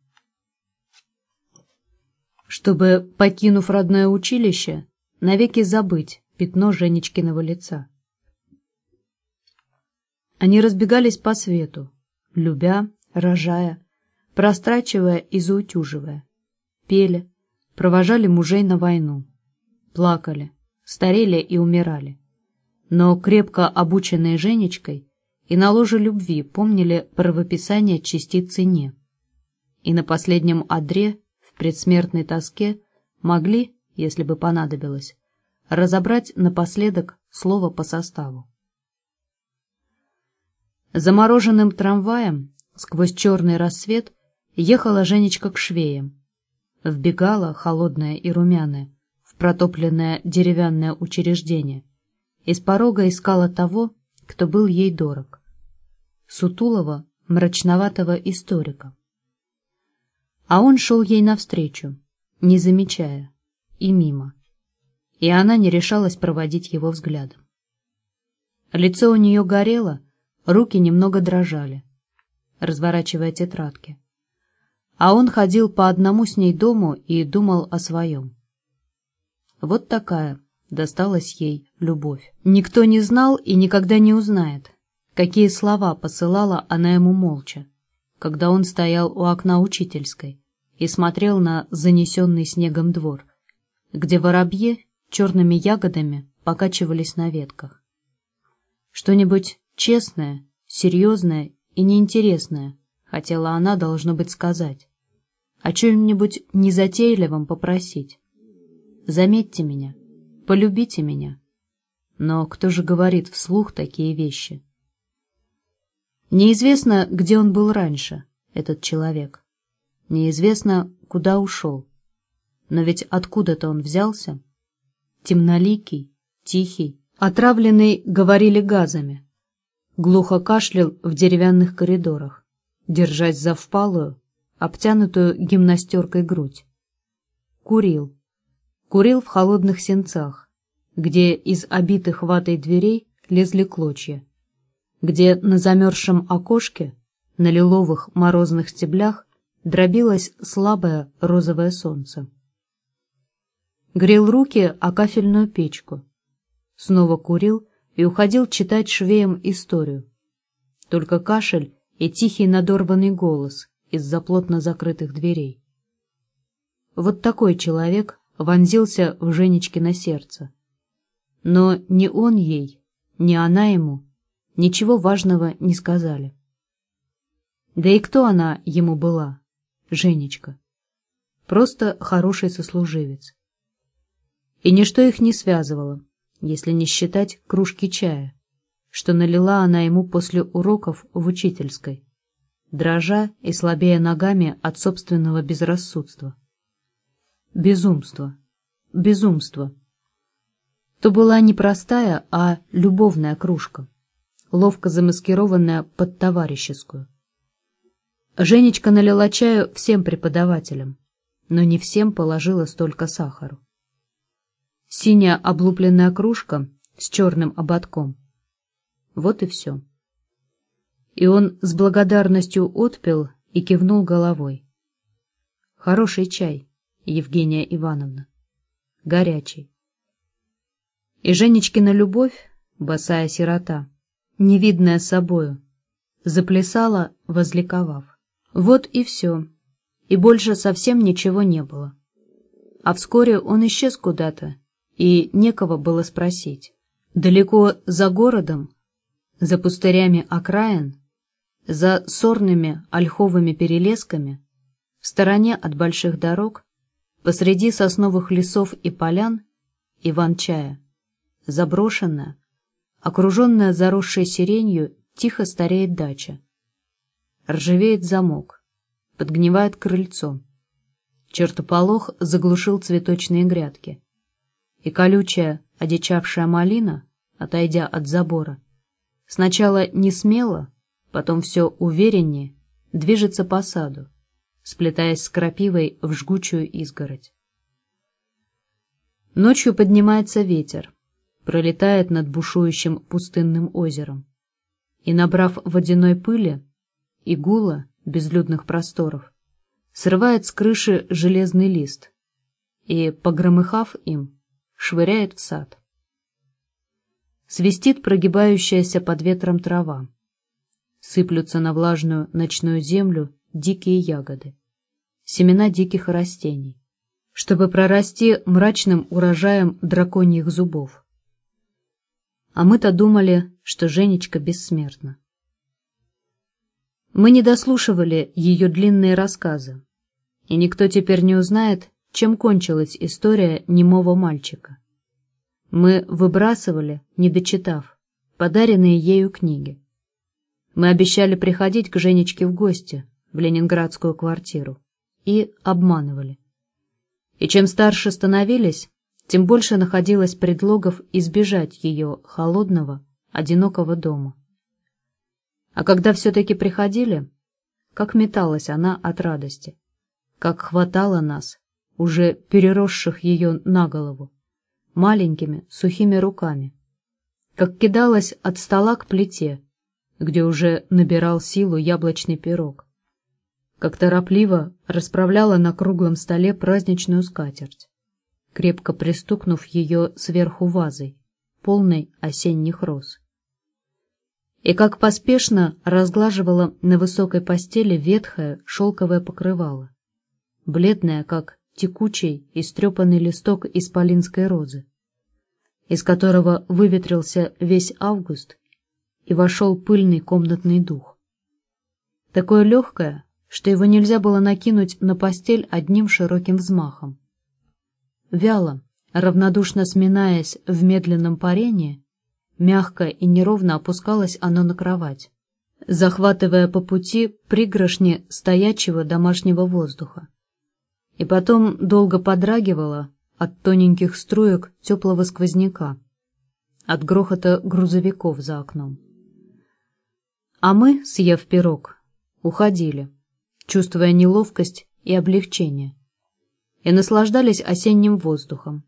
Speaker 1: Чтобы, покинув родное училище, навеки забыть пятно Женечкиного лица. Они разбегались по свету, любя, рожая, прострачивая и заутюживая, пели, провожали мужей на войну, плакали, старели и умирали. Но крепко обученные Женечкой и на ложе любви помнили правописание частицы «не». И на последнем одре, в предсмертной тоске, могли, если бы понадобилось, разобрать напоследок слово по составу. Замороженным трамваем сквозь черный рассвет ехала Женечка к швеям. Вбегала, холодная и румяная, протопленное деревянное учреждение, из порога искала того, кто был ей дорог. Сутулого, мрачноватого историка. А он шел ей навстречу, не замечая, и мимо. И она не решалась проводить его взглядом. Лицо у нее горело, руки немного дрожали, разворачивая тетрадки. А он ходил по одному с ней дому и думал о своем. Вот такая досталась ей любовь. Никто не знал и никогда не узнает, какие слова посылала она ему молча, когда он стоял у окна учительской и смотрел на занесенный снегом двор, где воробьи черными ягодами покачивались на ветках. Что-нибудь честное, серьезное и неинтересное хотела она, должно быть, сказать, о чем-нибудь незатейливом попросить. Заметьте меня, полюбите меня. Но кто же говорит вслух такие вещи? Неизвестно, где он был раньше, этот человек. Неизвестно, куда ушел. Но ведь откуда-то он взялся. Темноликий, тихий, отравленный, говорили газами. Глухо кашлял в деревянных коридорах, держась за впалую, обтянутую гимнастеркой грудь. Курил, курил в холодных сенцах, где из обитых ватой дверей лезли клочья, где на замерзшем окошке, на лиловых морозных стеблях дробилось слабое розовое солнце. Грел руки о кафельную печку, снова курил и уходил читать швеям историю. Только кашель и тихий надорванный голос из-за плотно закрытых дверей. Вот такой человек вонзился в Женечкино сердце. Но ни он ей, ни она ему ничего важного не сказали. Да и кто она ему была, Женечка? Просто хороший сослуживец. И ничто их не связывало, если не считать кружки чая, что налила она ему после уроков в учительской, дрожа и слабея ногами от собственного безрассудства. Безумство. Безумство. То была не простая, а любовная кружка, ловко замаскированная под товарищескую. Женечка налила чаю всем преподавателям, но не всем положила столько сахару. Синяя облупленная кружка с черным ободком. Вот и все. И он с благодарностью отпил и кивнул головой. Хороший чай, Евгения Ивановна. Горячий. И Женечкина любовь, босая сирота, невидная собою, заплясала, возликовав. Вот и все. И больше совсем ничего не было. А вскоре он исчез куда-то, и некого было спросить. Далеко за городом, за пустырями окраин, за сорными ольховыми перелесками, в стороне от больших дорог, посреди сосновых лесов и полян, Иван-чая, заброшенная, окруженная заросшей сиренью, тихо стареет дача. Ржавеет замок. Подгнивает крыльцо. Чертополох заглушил цветочные грядки. И колючая, одичавшая малина, отойдя от забора, сначала не смело, потом все увереннее, движется по саду, сплетаясь с крапивой в жгучую изгородь. Ночью поднимается ветер, пролетает над бушующим пустынным озером. И, набрав водяной пыли, и гула безлюдных просторов, срывает с крыши железный лист. И, погромыхав им, швыряет в сад. Свистит прогибающаяся под ветром трава. Сыплются на влажную ночную землю дикие ягоды, семена диких растений, чтобы прорасти мрачным урожаем драконьих зубов. А мы-то думали, что Женечка бессмертна. Мы не дослушивали ее длинные рассказы, и никто теперь не узнает, чем кончилась история немого мальчика. Мы выбрасывали, не дочитав, подаренные ею книги. Мы обещали приходить к Женечке в гости, в ленинградскую квартиру, и обманывали. И чем старше становились, тем больше находилось предлогов избежать ее холодного, одинокого дома. А когда все-таки приходили, как металась она от радости, как хватала нас, уже переросших ее на голову, маленькими сухими руками, как кидалась от стола к плите, где уже набирал силу яблочный пирог, как торопливо расправляла на круглом столе праздничную скатерть, крепко пристукнув ее сверху вазой, полной осенних роз. И как поспешно разглаживала на высокой постели ветхое шелковое покрывало, бледное, как текучий и стрепанный листок исполинской розы, из которого выветрился весь август и вошел пыльный комнатный дух. Такое легкое, что его нельзя было накинуть на постель одним широким взмахом. Вяло, равнодушно сминаясь в медленном парении, Мягко и неровно опускалось оно на кровать, захватывая по пути пригоршни стоячего домашнего воздуха. И потом долго подрагивало от тоненьких струек теплого сквозняка, от грохота грузовиков за окном. А мы, съев пирог, уходили, чувствуя неловкость и облегчение, и наслаждались осенним воздухом,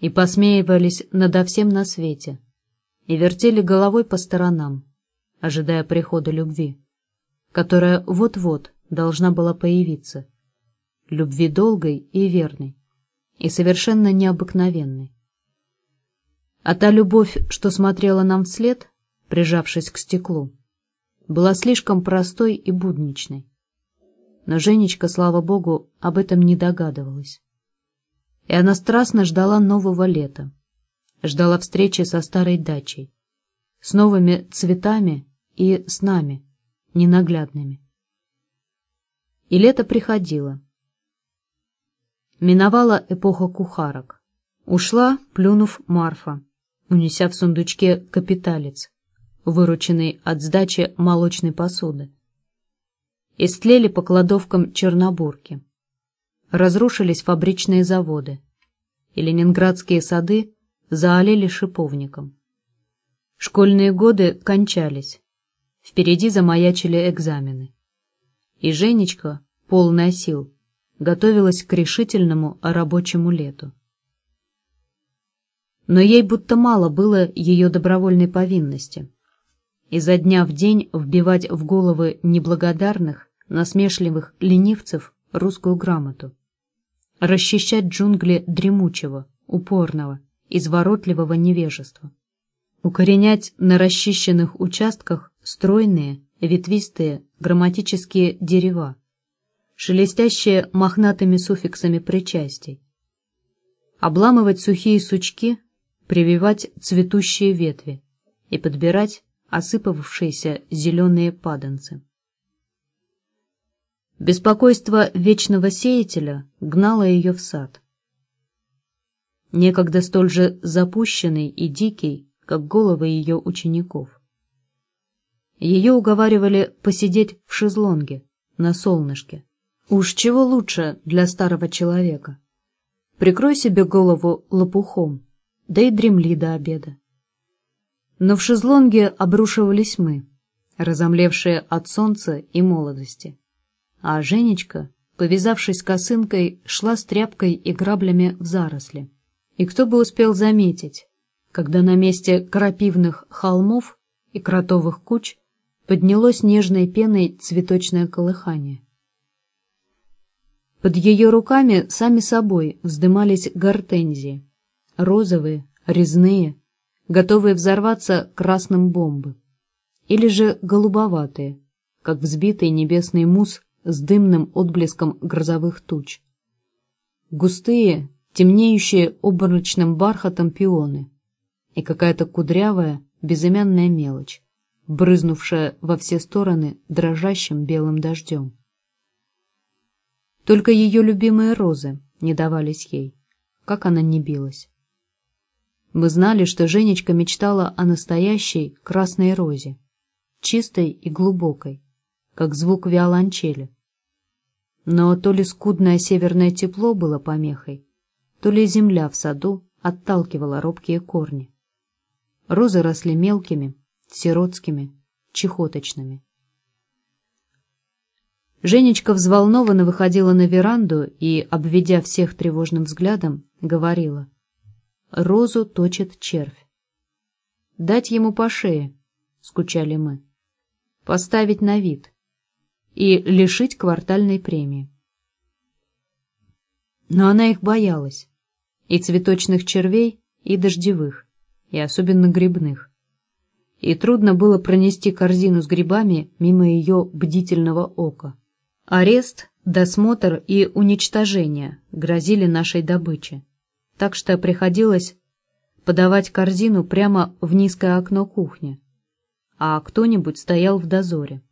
Speaker 1: и посмеивались надо всем на свете — и вертели головой по сторонам, ожидая прихода любви, которая вот-вот должна была появиться, любви долгой и верной, и совершенно необыкновенной. А та любовь, что смотрела нам вслед, прижавшись к стеклу, была слишком простой и будничной. Но Женечка, слава богу, об этом не догадывалась. И она страстно ждала нового лета, ждала встречи со старой дачей, с новыми цветами и с нами, ненаглядными. И лето приходило. Миновала эпоха кухарок. Ушла, плюнув Марфа, унеся в сундучке капиталец, вырученный от сдачи молочной посуды. Истлели по кладовкам чернобурки. Разрушились фабричные заводы, и ленинградские сады заолели шиповником. Школьные годы кончались. Впереди замаячили экзамены. И Женечка, полная сил, готовилась к решительному рабочему лету. Но ей будто мало было ее добровольной повинности. Изо дня в день вбивать в головы неблагодарных, насмешливых ленивцев русскую грамоту. Расчищать джунгли дремучего, упорного, изворотливого невежества. Укоренять на расчищенных участках стройные, ветвистые, грамматические дерева, шелестящие мохнатыми суффиксами причастий. Обламывать сухие сучки, прививать цветущие ветви и подбирать осыпавшиеся зеленые паданцы. Беспокойство вечного сеятеля гнало ее в сад. Некогда столь же запущенный и дикий, как головы ее учеников. Ее уговаривали посидеть в шезлонге, на солнышке. Уж чего лучше для старого человека. Прикрой себе голову лопухом, да и дремли до обеда. Но в шезлонге обрушивались мы, разомлевшие от солнца и молодости. А Женечка, повязавшись косынкой, шла с тряпкой и граблями в заросли. И кто бы успел заметить, когда на месте крапивных холмов и кротовых куч поднялось нежной пеной цветочное колыхание. Под ее руками сами собой вздымались гортензии, розовые, резные, готовые взорваться красным бомбы, или же голубоватые, как взбитый небесный мусс с дымным отблеском грозовых туч. Густые, темнеющие обморочным бархатом пионы и какая-то кудрявая, безымянная мелочь, брызнувшая во все стороны дрожащим белым дождем. Только ее любимые розы не давались ей, как она не билась. Мы знали, что Женечка мечтала о настоящей красной розе, чистой и глубокой, как звук виолончели. Но то ли скудное северное тепло было помехой, то ли земля в саду отталкивала робкие корни. Розы росли мелкими, сиротскими, чехоточными. Женечка взволнованно выходила на веранду и, обведя всех тревожным взглядом, говорила. Розу точит червь. «Дать ему по шее», — скучали мы. «Поставить на вид» и лишить квартальной премии. Но она их боялась, и цветочных червей, и дождевых, и особенно грибных и трудно было пронести корзину с грибами мимо ее бдительного ока. Арест, досмотр и уничтожение грозили нашей добыче, так что приходилось подавать корзину прямо в низкое окно кухни, а кто-нибудь стоял в дозоре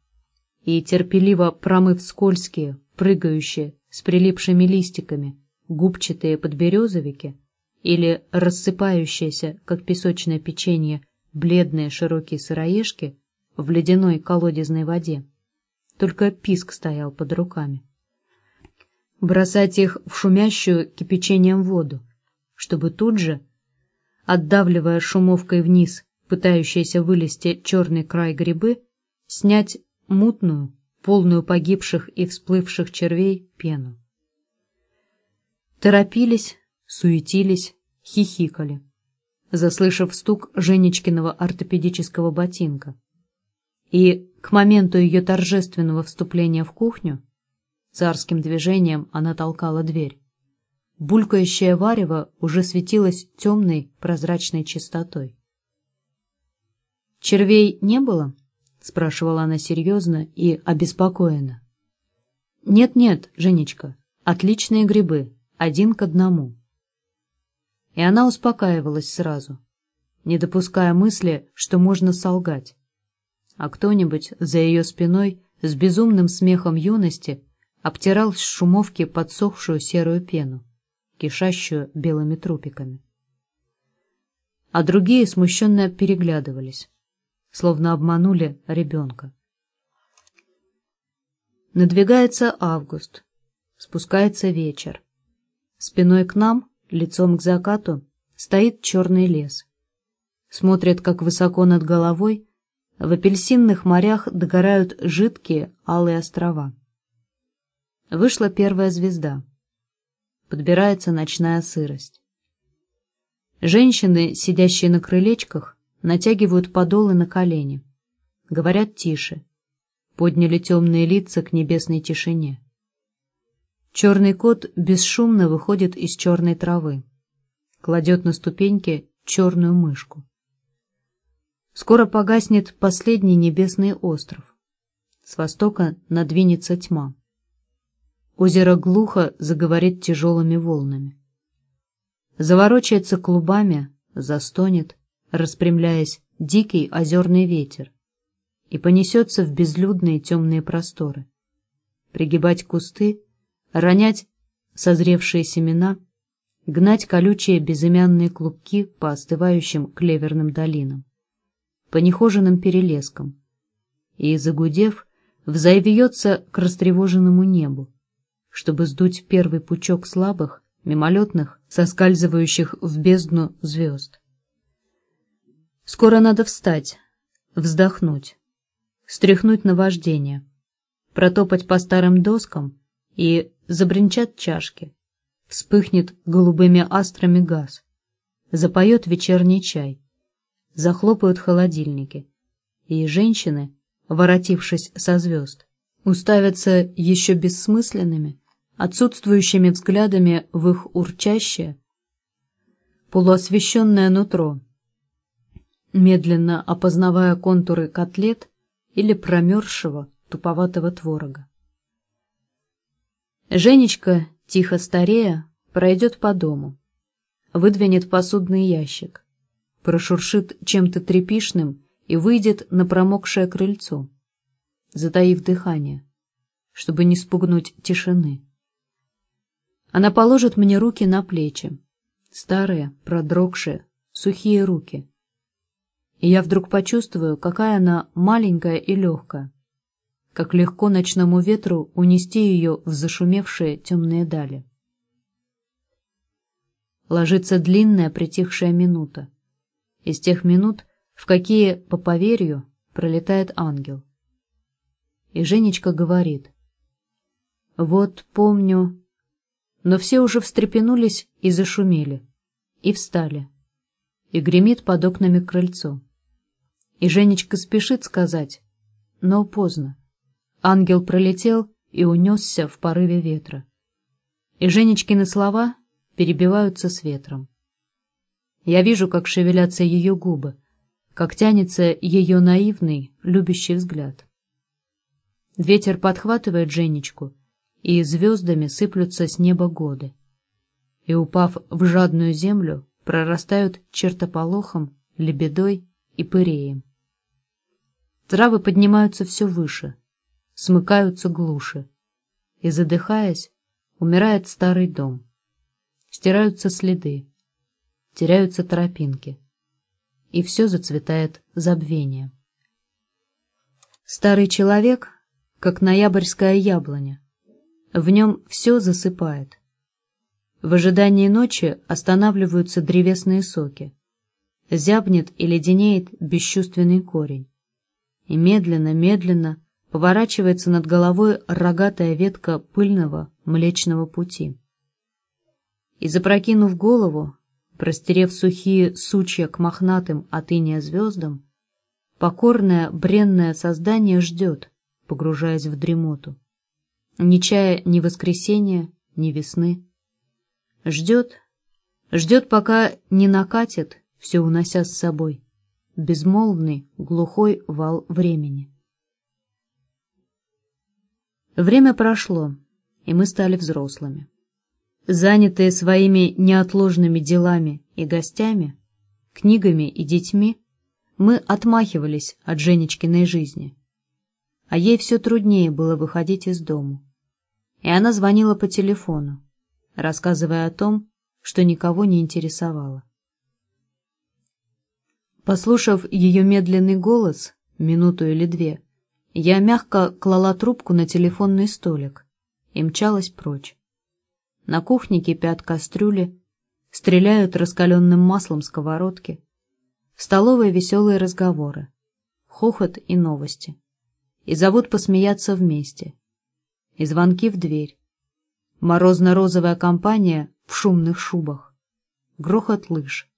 Speaker 1: и, терпеливо промыв скользкие, прыгающие, с прилипшими листиками, губчатые подберезовики или рассыпающиеся, как песочное печенье, бледные широкие сыроежки в ледяной колодезной воде. Только писк стоял под руками. Бросать их в шумящую кипячением воду, чтобы тут же, отдавливая шумовкой вниз пытающиеся вылезти черный край грибы, снять мутную, полную погибших и всплывших червей пену. Торопились, суетились, хихикали заслышав стук Женечкиного ортопедического ботинка. И к моменту ее торжественного вступления в кухню царским движением она толкала дверь. Булькающее варево уже светилось темной прозрачной чистотой. «Червей не было?» — спрашивала она серьезно и обеспокоенно. «Нет-нет, Женечка, отличные грибы, один к одному» и она успокаивалась сразу, не допуская мысли, что можно солгать. А кто-нибудь за ее спиной с безумным смехом юности обтирал с шумовки подсохшую серую пену, кишащую белыми трупиками. А другие смущенно переглядывались, словно обманули ребенка. Надвигается август, спускается вечер. Спиной к нам Лицом к закату стоит черный лес. Смотрит, как высоко над головой в апельсинных морях догорают жидкие алые острова. Вышла первая звезда. Подбирается ночная сырость. Женщины, сидящие на крылечках, натягивают подолы на колени. Говорят тише. Подняли темные лица к небесной тишине. Черный кот бесшумно выходит из черной травы. Кладет на ступеньки черную мышку. Скоро погаснет последний небесный остров. С востока надвинется тьма. Озеро глухо заговорит тяжелыми волнами. Заворочается клубами, застонет, распрямляясь, дикий озерный ветер и понесется в безлюдные темные просторы. Пригибать кусты, ронять созревшие семена, гнать колючие безымянные клубки по остывающим клеверным долинам, по нехоженным перелескам, и, загудев, взовьется к растревоженному небу, чтобы сдуть первый пучок слабых, мимолетных, соскальзывающих в бездну звезд. Скоро надо встать, вздохнуть, стряхнуть наваждение, протопать по старым доскам, и забринчат чашки, вспыхнет голубыми астрами газ, запоет вечерний чай, захлопают холодильники, и женщины, воротившись со звезд, уставятся еще бессмысленными, отсутствующими взглядами в их урчащее, полуосвещенное нутро, медленно опознавая контуры котлет или промерзшего туповатого творога. Женечка, тихо старея, пройдет по дому, выдвинет посудный ящик, прошуршит чем-то трепишным и выйдет на промокшее крыльцо, затаив дыхание, чтобы не спугнуть тишины. Она положит мне руки на плечи, старые, продрогшие, сухие руки, и я вдруг почувствую, какая она маленькая и легкая, как легко ночному ветру унести ее в зашумевшие темные дали. Ложится длинная притихшая минута. Из тех минут, в какие, по поверью, пролетает ангел. И Женечка говорит. «Вот, помню...» Но все уже встрепенулись и зашумели, и встали, и гремит под окнами крыльцо. И Женечка спешит сказать, но поздно. Ангел пролетел и унесся в порыве ветра. И Женечкины слова перебиваются с ветром. Я вижу, как шевелятся ее губы, как тянется ее наивный, любящий взгляд. Ветер подхватывает Женечку, и звездами сыплются с неба годы. И, упав в жадную землю, прорастают чертополохом, лебедой и пыреем. Травы поднимаются все выше, смыкаются глуши, и, задыхаясь, умирает старый дом. Стираются следы, теряются тропинки, и все зацветает забвением. Старый человек, как ноябрьская яблоня, в нем все засыпает. В ожидании ночи останавливаются древесные соки, зябнет и леденеет бесчувственный корень и медленно-медленно поворачивается над головой рогатая ветка пыльного Млечного Пути. И, запрокинув голову, простерев сухие сучья к мохнатым от иния звездам, покорное бренное создание ждет, погружаясь в дремоту, не чая ни воскресенья, ни весны. Ждет, ждет, пока не накатит, все унося с собой безмолвный, глухой вал времени. Время прошло, и мы стали взрослыми. Занятые своими неотложными делами и гостями, книгами и детьми, мы отмахивались от Женечкиной жизни. А ей все труднее было выходить из дому. И она звонила по телефону, рассказывая о том, что никого не интересовало. Послушав ее медленный голос, минуту или две, я мягко клала трубку на телефонный столик и мчалась прочь. На кухне кипят кастрюли, Стреляют раскаленным маслом сковородки. В столовой веселые разговоры, хохот и новости. И зовут посмеяться вместе. И звонки в дверь. Морозно-розовая компания в шумных шубах. Грохот лыж.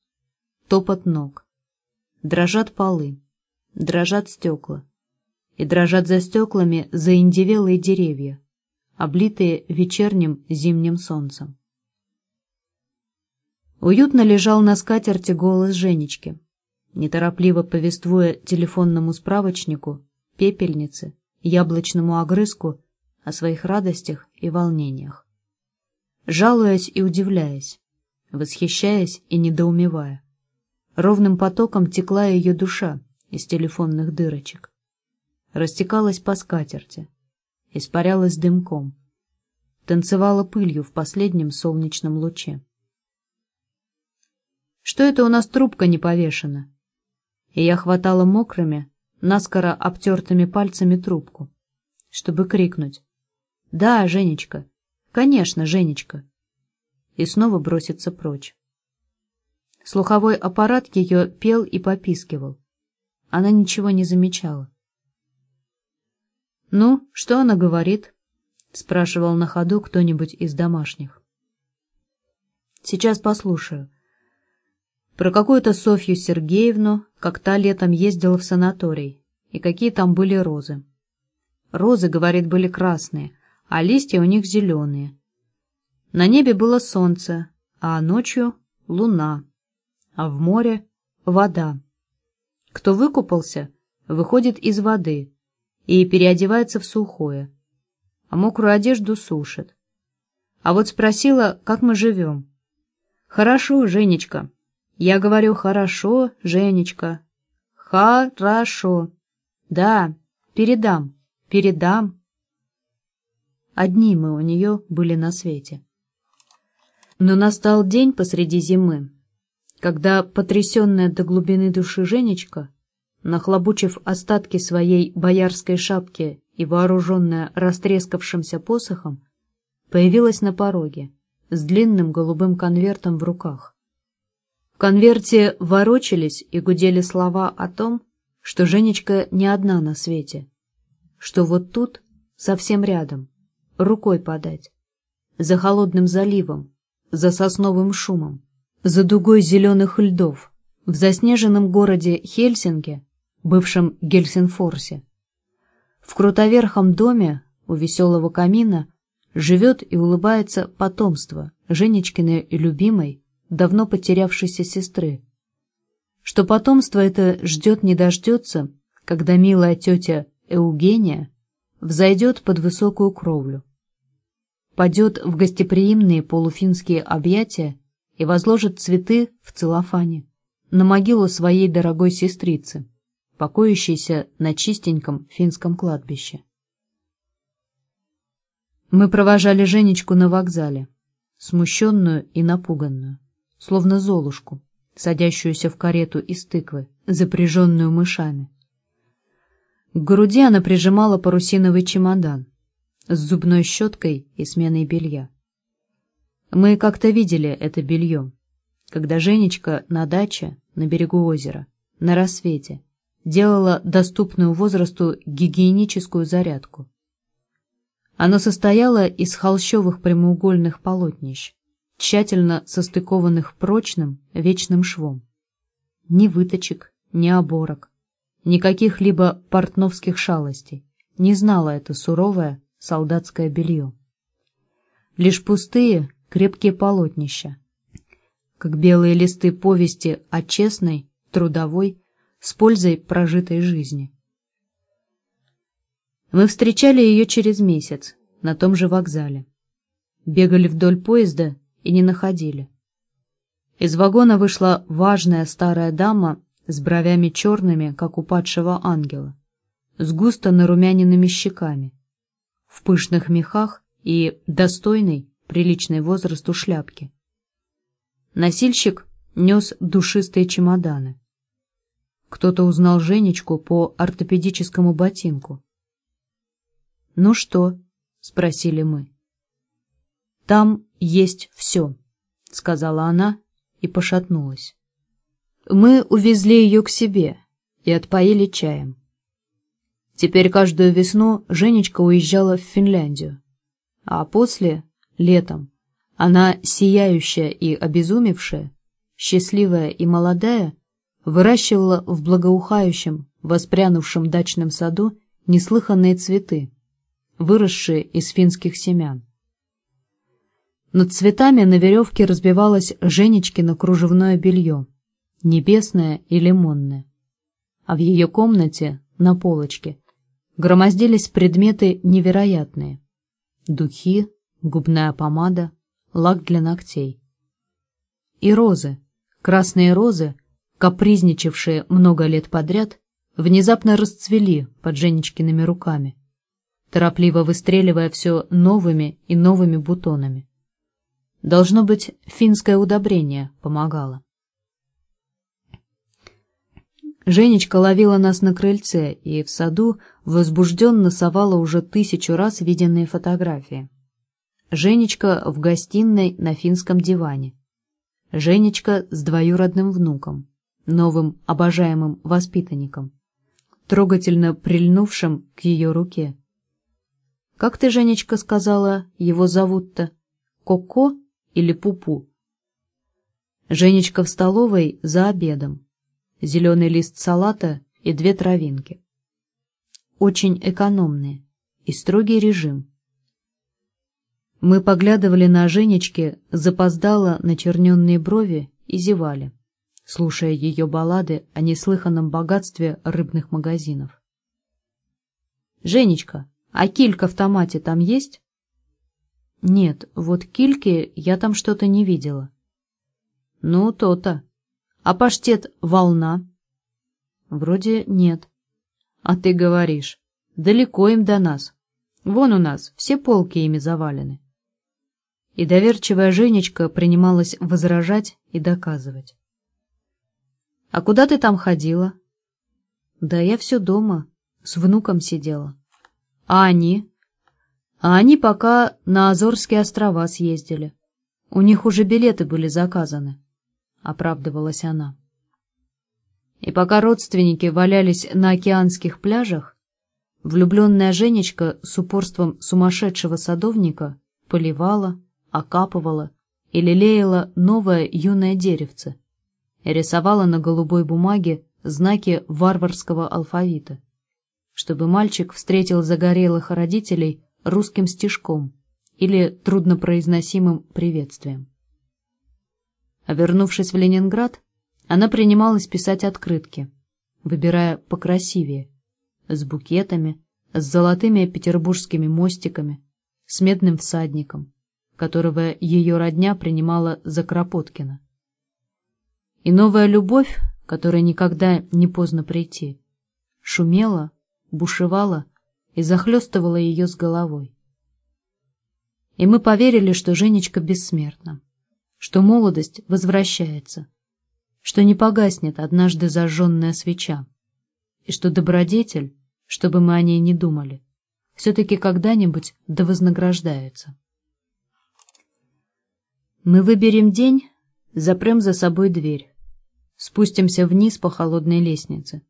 Speaker 1: Топот ног. Дрожат полы. Дрожат стекла. И дрожат за стеклами заиндевелые деревья, облитые вечерним зимним солнцем. Уютно лежал на скатерти голос Женечки, неторопливо повествуя телефонному справочнику, пепельнице, яблочному огрызку о своих радостях и волнениях. Жалуясь и удивляясь, восхищаясь и недоумевая. Ровным потоком текла ее душа из телефонных дырочек. Растекалась по скатерти, испарялась дымком, танцевала пылью в последнем солнечном луче. Что это у нас трубка не повешена? И я хватала мокрыми, наскоро обтертыми пальцами трубку, чтобы крикнуть. «Да, Женечка! Конечно, Женечка!» И снова броситься прочь. Слуховой аппарат ее пел и попискивал. Она ничего не замечала. «Ну, что она говорит?» — спрашивал на ходу кто-нибудь из домашних. «Сейчас послушаю. Про какую-то Софью Сергеевну, как та летом ездила в санаторий, и какие там были розы. Розы, говорит, были красные, а листья у них зеленые. На небе было солнце, а ночью — луна, а в море — вода. Кто выкупался, выходит из воды и переодевается в сухое, а мокрую одежду сушит. А вот спросила, как мы живем. «Хорошо, Женечка». Я говорю «хорошо, Женечка». «Хорошо». Да, передам, передам. Одни мы у нее были на свете. Но настал день посреди зимы, когда потрясенная до глубины души Женечка, нахлобучив остатки своей боярской шапки и вооруженная растрескавшимся посохом, появилась на пороге с длинным голубым конвертом в руках. В конверте ворочались и гудели слова о том, что Женечка не одна на свете, что вот тут, совсем рядом, рукой подать, за холодным заливом, за сосновым шумом, за дугой зеленых льдов, в заснеженном городе Хельсинки, бывшем Гельсинфорсе. В крутоверхом доме у веселого камина живет и улыбается потомство Женечкиной любимой, давно потерявшейся сестры, что потомство это ждет не дождется, когда милая тетя Эугения взойдет под высокую кровлю, падет в гостеприимные полуфинские объятия и возложит цветы в целлофане на могилу своей дорогой сестрицы, покоящейся на чистеньком финском кладбище. Мы провожали Женечку на вокзале, смущенную и напуганную, словно золушку, садящуюся в карету из тыквы, запряженную мышами. К груди она прижимала парусиновый чемодан с зубной щеткой и сменой белья. Мы как-то видели это белье, когда Женечка на даче на берегу озера, на рассвете, делала доступную возрасту гигиеническую зарядку. Оно состояло из холщовых прямоугольных полотнищ, тщательно состыкованных прочным вечным швом. Ни выточек, ни оборок, никаких либо портновских шалостей. Не знала это суровое солдатское белье. Лишь пустые, крепкие полотнища, как белые листы повести о честной, трудовой, с пользой прожитой жизни. Мы встречали ее через месяц на том же вокзале. Бегали вдоль поезда и не находили. Из вагона вышла важная старая дама с бровями черными, как у падшего ангела, с густо нарумяненными щеками, в пышных мехах и достойной, приличной возрасту шляпки. Носильщик нес душистые чемоданы. Кто-то узнал Женечку по ортопедическому ботинку. «Ну что?» — спросили мы. «Там есть все», — сказала она и пошатнулась. Мы увезли ее к себе и отпоили чаем. Теперь каждую весну Женечка уезжала в Финляндию, а после, летом, она, сияющая и обезумевшая, счастливая и молодая, выращивала в благоухающем, воспрянувшем дачном саду неслыханные цветы, выросшие из финских семян. Над цветами на веревке разбивалось Женечкино кружевное белье, небесное и лимонное. А в ее комнате, на полочке, громоздились предметы невероятные. Духи, губная помада, лак для ногтей. И розы, красные розы, капризничавшие много лет подряд, внезапно расцвели под Женечкиными руками, торопливо выстреливая все новыми и новыми бутонами. Должно быть, финское удобрение помогало. Женечка ловила нас на крыльце и в саду возбужденно совала уже тысячу раз виденные фотографии. Женечка в гостиной на финском диване. Женечка с двоюродным внуком, новым обожаемым воспитанником, трогательно прильнувшим к ее руке. «Как ты, Женечка, сказала, его зовут-то? Коко или Пупу?» Женечка в столовой за обедом зеленый лист салата и две травинки. Очень экономные и строгий режим. Мы поглядывали на Женечке, запоздало на черненные брови и зевали, слушая ее баллады о неслыханном богатстве рыбных магазинов. «Женечка, а килька в томате там есть?» «Нет, вот кильки я там что-то не видела». «Ну, то-то. А паштет «Волна»? Вроде нет. А ты говоришь, далеко им до нас. Вон у нас все полки ими завалены. И доверчивая Женечка принималась возражать и доказывать. «А куда ты там ходила?» «Да я все дома, с внуком сидела». «А они?» «А они пока на Азорские острова съездили. У них уже билеты были заказаны». — оправдывалась она. И пока родственники валялись на океанских пляжах, влюбленная Женечка с упорством сумасшедшего садовника поливала, окапывала и лелеяла новое юное деревце рисовала на голубой бумаге знаки варварского алфавита, чтобы мальчик встретил загорелых родителей русским стишком или труднопроизносимым приветствием. А вернувшись в Ленинград, она принималась писать открытки, выбирая покрасивее, с букетами, с золотыми петербургскими мостиками, с медным всадником, которого ее родня принимала за Кропоткина. И новая любовь, которой никогда не поздно прийти, шумела, бушевала и захлестывала ее с головой. И мы поверили, что Женечка бессмертна что молодость возвращается, что не погаснет однажды зажженная свеча, и что добродетель, чтобы мы о ней не думали, все-таки когда-нибудь да вознаграждается. Мы выберем день, запрем за собой дверь, спустимся вниз по холодной лестнице,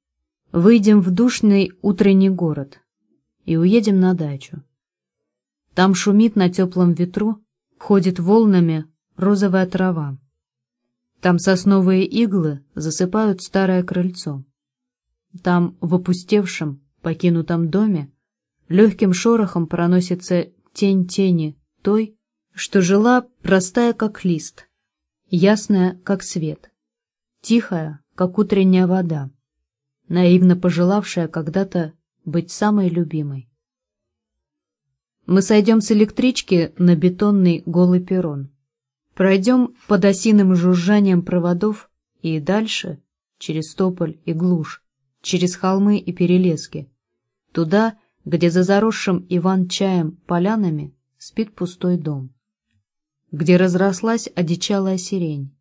Speaker 1: выйдем в душный утренний город и уедем на дачу. Там шумит на теплом ветру, ходит волнами розовая трава. Там сосновые иглы засыпают старое крыльцо. Там, в опустевшем, покинутом доме, легким шорохом проносится тень тени той, что жила простая, как лист, ясная, как свет, тихая, как утренняя вода, наивно пожелавшая когда-то быть самой любимой. Мы сойдем с электрички на бетонный голый перрон. Пройдем под осиным жужжанием проводов и дальше, через тополь и глушь, через холмы и перелески, туда, где за заросшим иван-чаем полянами спит пустой дом, где разрослась одичалая сирень,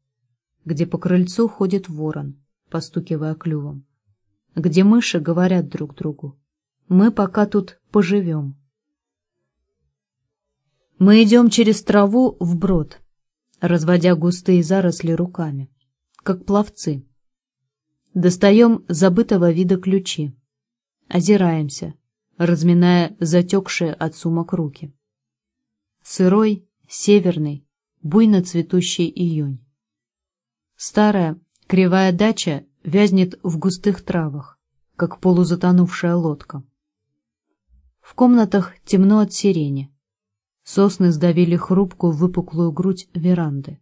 Speaker 1: где по крыльцу ходит ворон, постукивая клювом, где мыши говорят друг другу «Мы пока тут поживем». Мы идем через траву вброд, разводя густые заросли руками, как пловцы. Достаем забытого вида ключи. Озираемся, разминая затекшие от сумок руки. Сырой, северный, буйно цветущий июнь. Старая, кривая дача вязнет в густых травах, как полузатонувшая лодка. В комнатах темно от сирени. Сосны сдавили хрупкую выпуклую грудь веранды.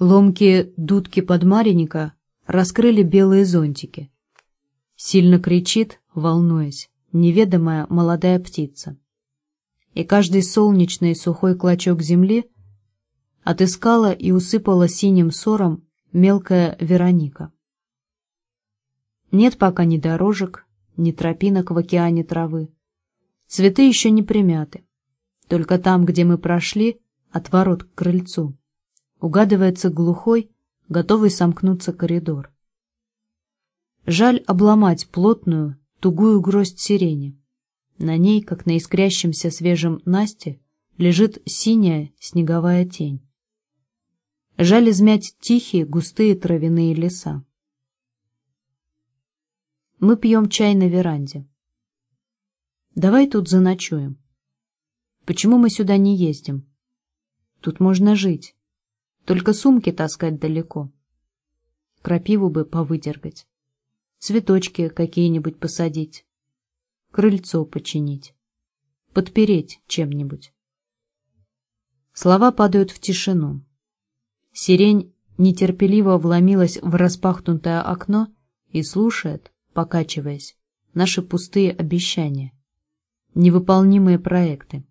Speaker 1: Ломкие дудки подмаренника раскрыли белые зонтики. Сильно кричит, волнуясь, неведомая молодая птица. И каждый солнечный сухой клочок земли отыскала и усыпала синим сором мелкая Вероника. Нет пока ни дорожек, ни тропинок в океане травы. Цветы еще не примяты. Только там, где мы прошли, от ворот к крыльцу, угадывается глухой, готовый сомкнуться коридор. Жаль обломать плотную, тугую гроздь сирени. На ней, как на искрящемся свежем Насте, лежит синяя снеговая тень. Жаль измять тихие, густые травяные леса. Мы пьем чай на веранде. Давай тут заночуем. Почему мы сюда не ездим? Тут можно жить. Только сумки таскать далеко. Крапиву бы повыдергать. Цветочки какие-нибудь посадить. Крыльцо починить. Подпереть чем-нибудь. Слова падают в тишину. Сирень нетерпеливо вломилась в распахнутое окно и слушает, покачиваясь, наши пустые обещания невыполнимые проекты.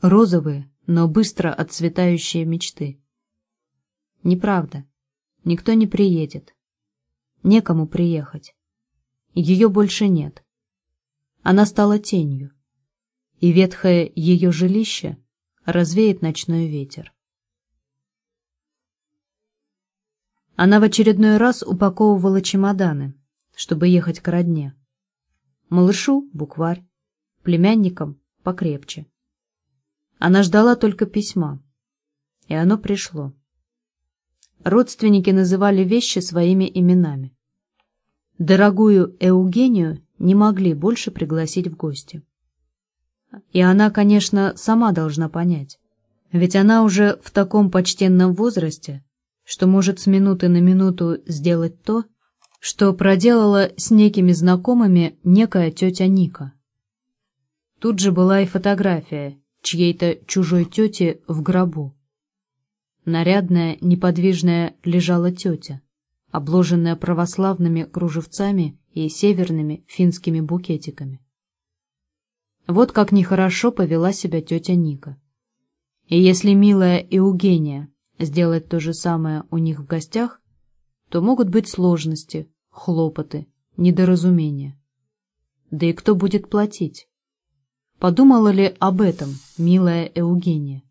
Speaker 1: Розовые, но быстро отцветающие мечты. Неправда. Никто не приедет. Некому приехать. Ее больше нет. Она стала тенью. И ветхое ее жилище развеет ночной ветер. Она в очередной раз упаковывала чемоданы, чтобы ехать к родне. Малышу — букварь, племянникам — покрепче. Она ждала только письма, и оно пришло. Родственники называли вещи своими именами. Дорогую Эугению не могли больше пригласить в гости. И она, конечно, сама должна понять, ведь она уже в таком почтенном возрасте, что может с минуты на минуту сделать то, что проделала с некими знакомыми некая тетя Ника. Тут же была и фотография чьей-то чужой тети в гробу. Нарядная, неподвижная лежала тетя, обложенная православными кружевцами и северными финскими букетиками. Вот как нехорошо повела себя тетя Ника. И если милая Евгения сделает то же самое у них в гостях, то могут быть сложности, хлопоты, недоразумения. Да и кто будет платить? Подумала ли об этом милая Евгения?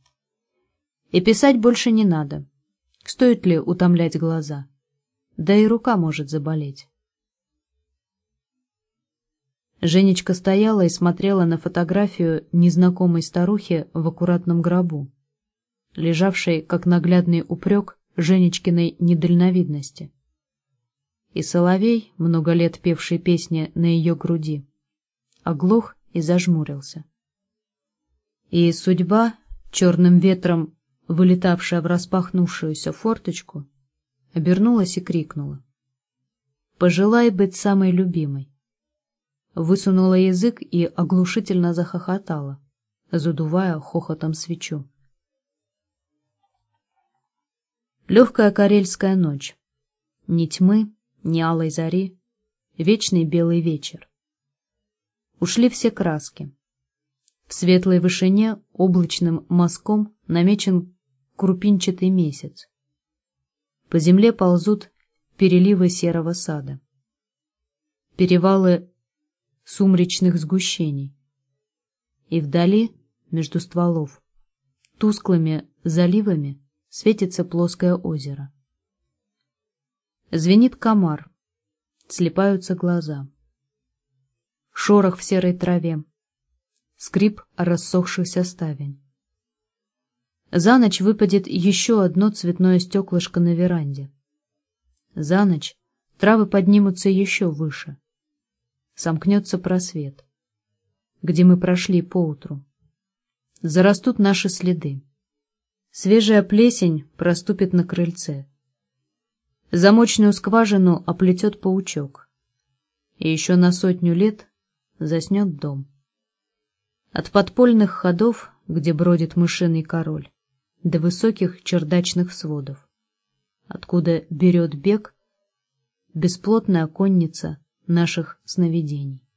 Speaker 1: И писать больше не надо. Стоит ли утомлять глаза? Да и рука может заболеть. Женечка стояла и смотрела на фотографию незнакомой старухи в аккуратном гробу, лежавшей, как наглядный упрек, Женечкиной недальновидности. И соловей, много лет певший песни на ее груди, оглох и зажмурился. И судьба, черным ветром вылетавшая в распахнувшуюся форточку, обернулась и крикнула. «Пожелай быть самой любимой!» Высунула язык и оглушительно захохотала, задувая хохотом свечу. Легкая карельская ночь. Ни тьмы, ни алой зари. Вечный белый вечер. Ушли все краски. В светлой вышине облачным мазком намечен крупинчатый месяц. По земле ползут переливы серого сада. Перевалы сумречных сгущений. И вдали, между стволов, тусклыми заливами, светится плоское озеро. Звенит комар, слепаются глаза. Шорох в серой траве, скрип рассохшихся ставень. За ночь выпадет еще одно цветное стеклышко на веранде. За ночь травы поднимутся еще выше. Сомкнется просвет, где мы прошли поутру. Зарастут наши следы. Свежая плесень проступит на крыльце. Замочную скважину оплетет паучок. И еще на сотню лет заснет дом. От подпольных ходов, где бродит мышиный король, до высоких чердачных сводов, откуда берет бег бесплотная конница наших сновидений.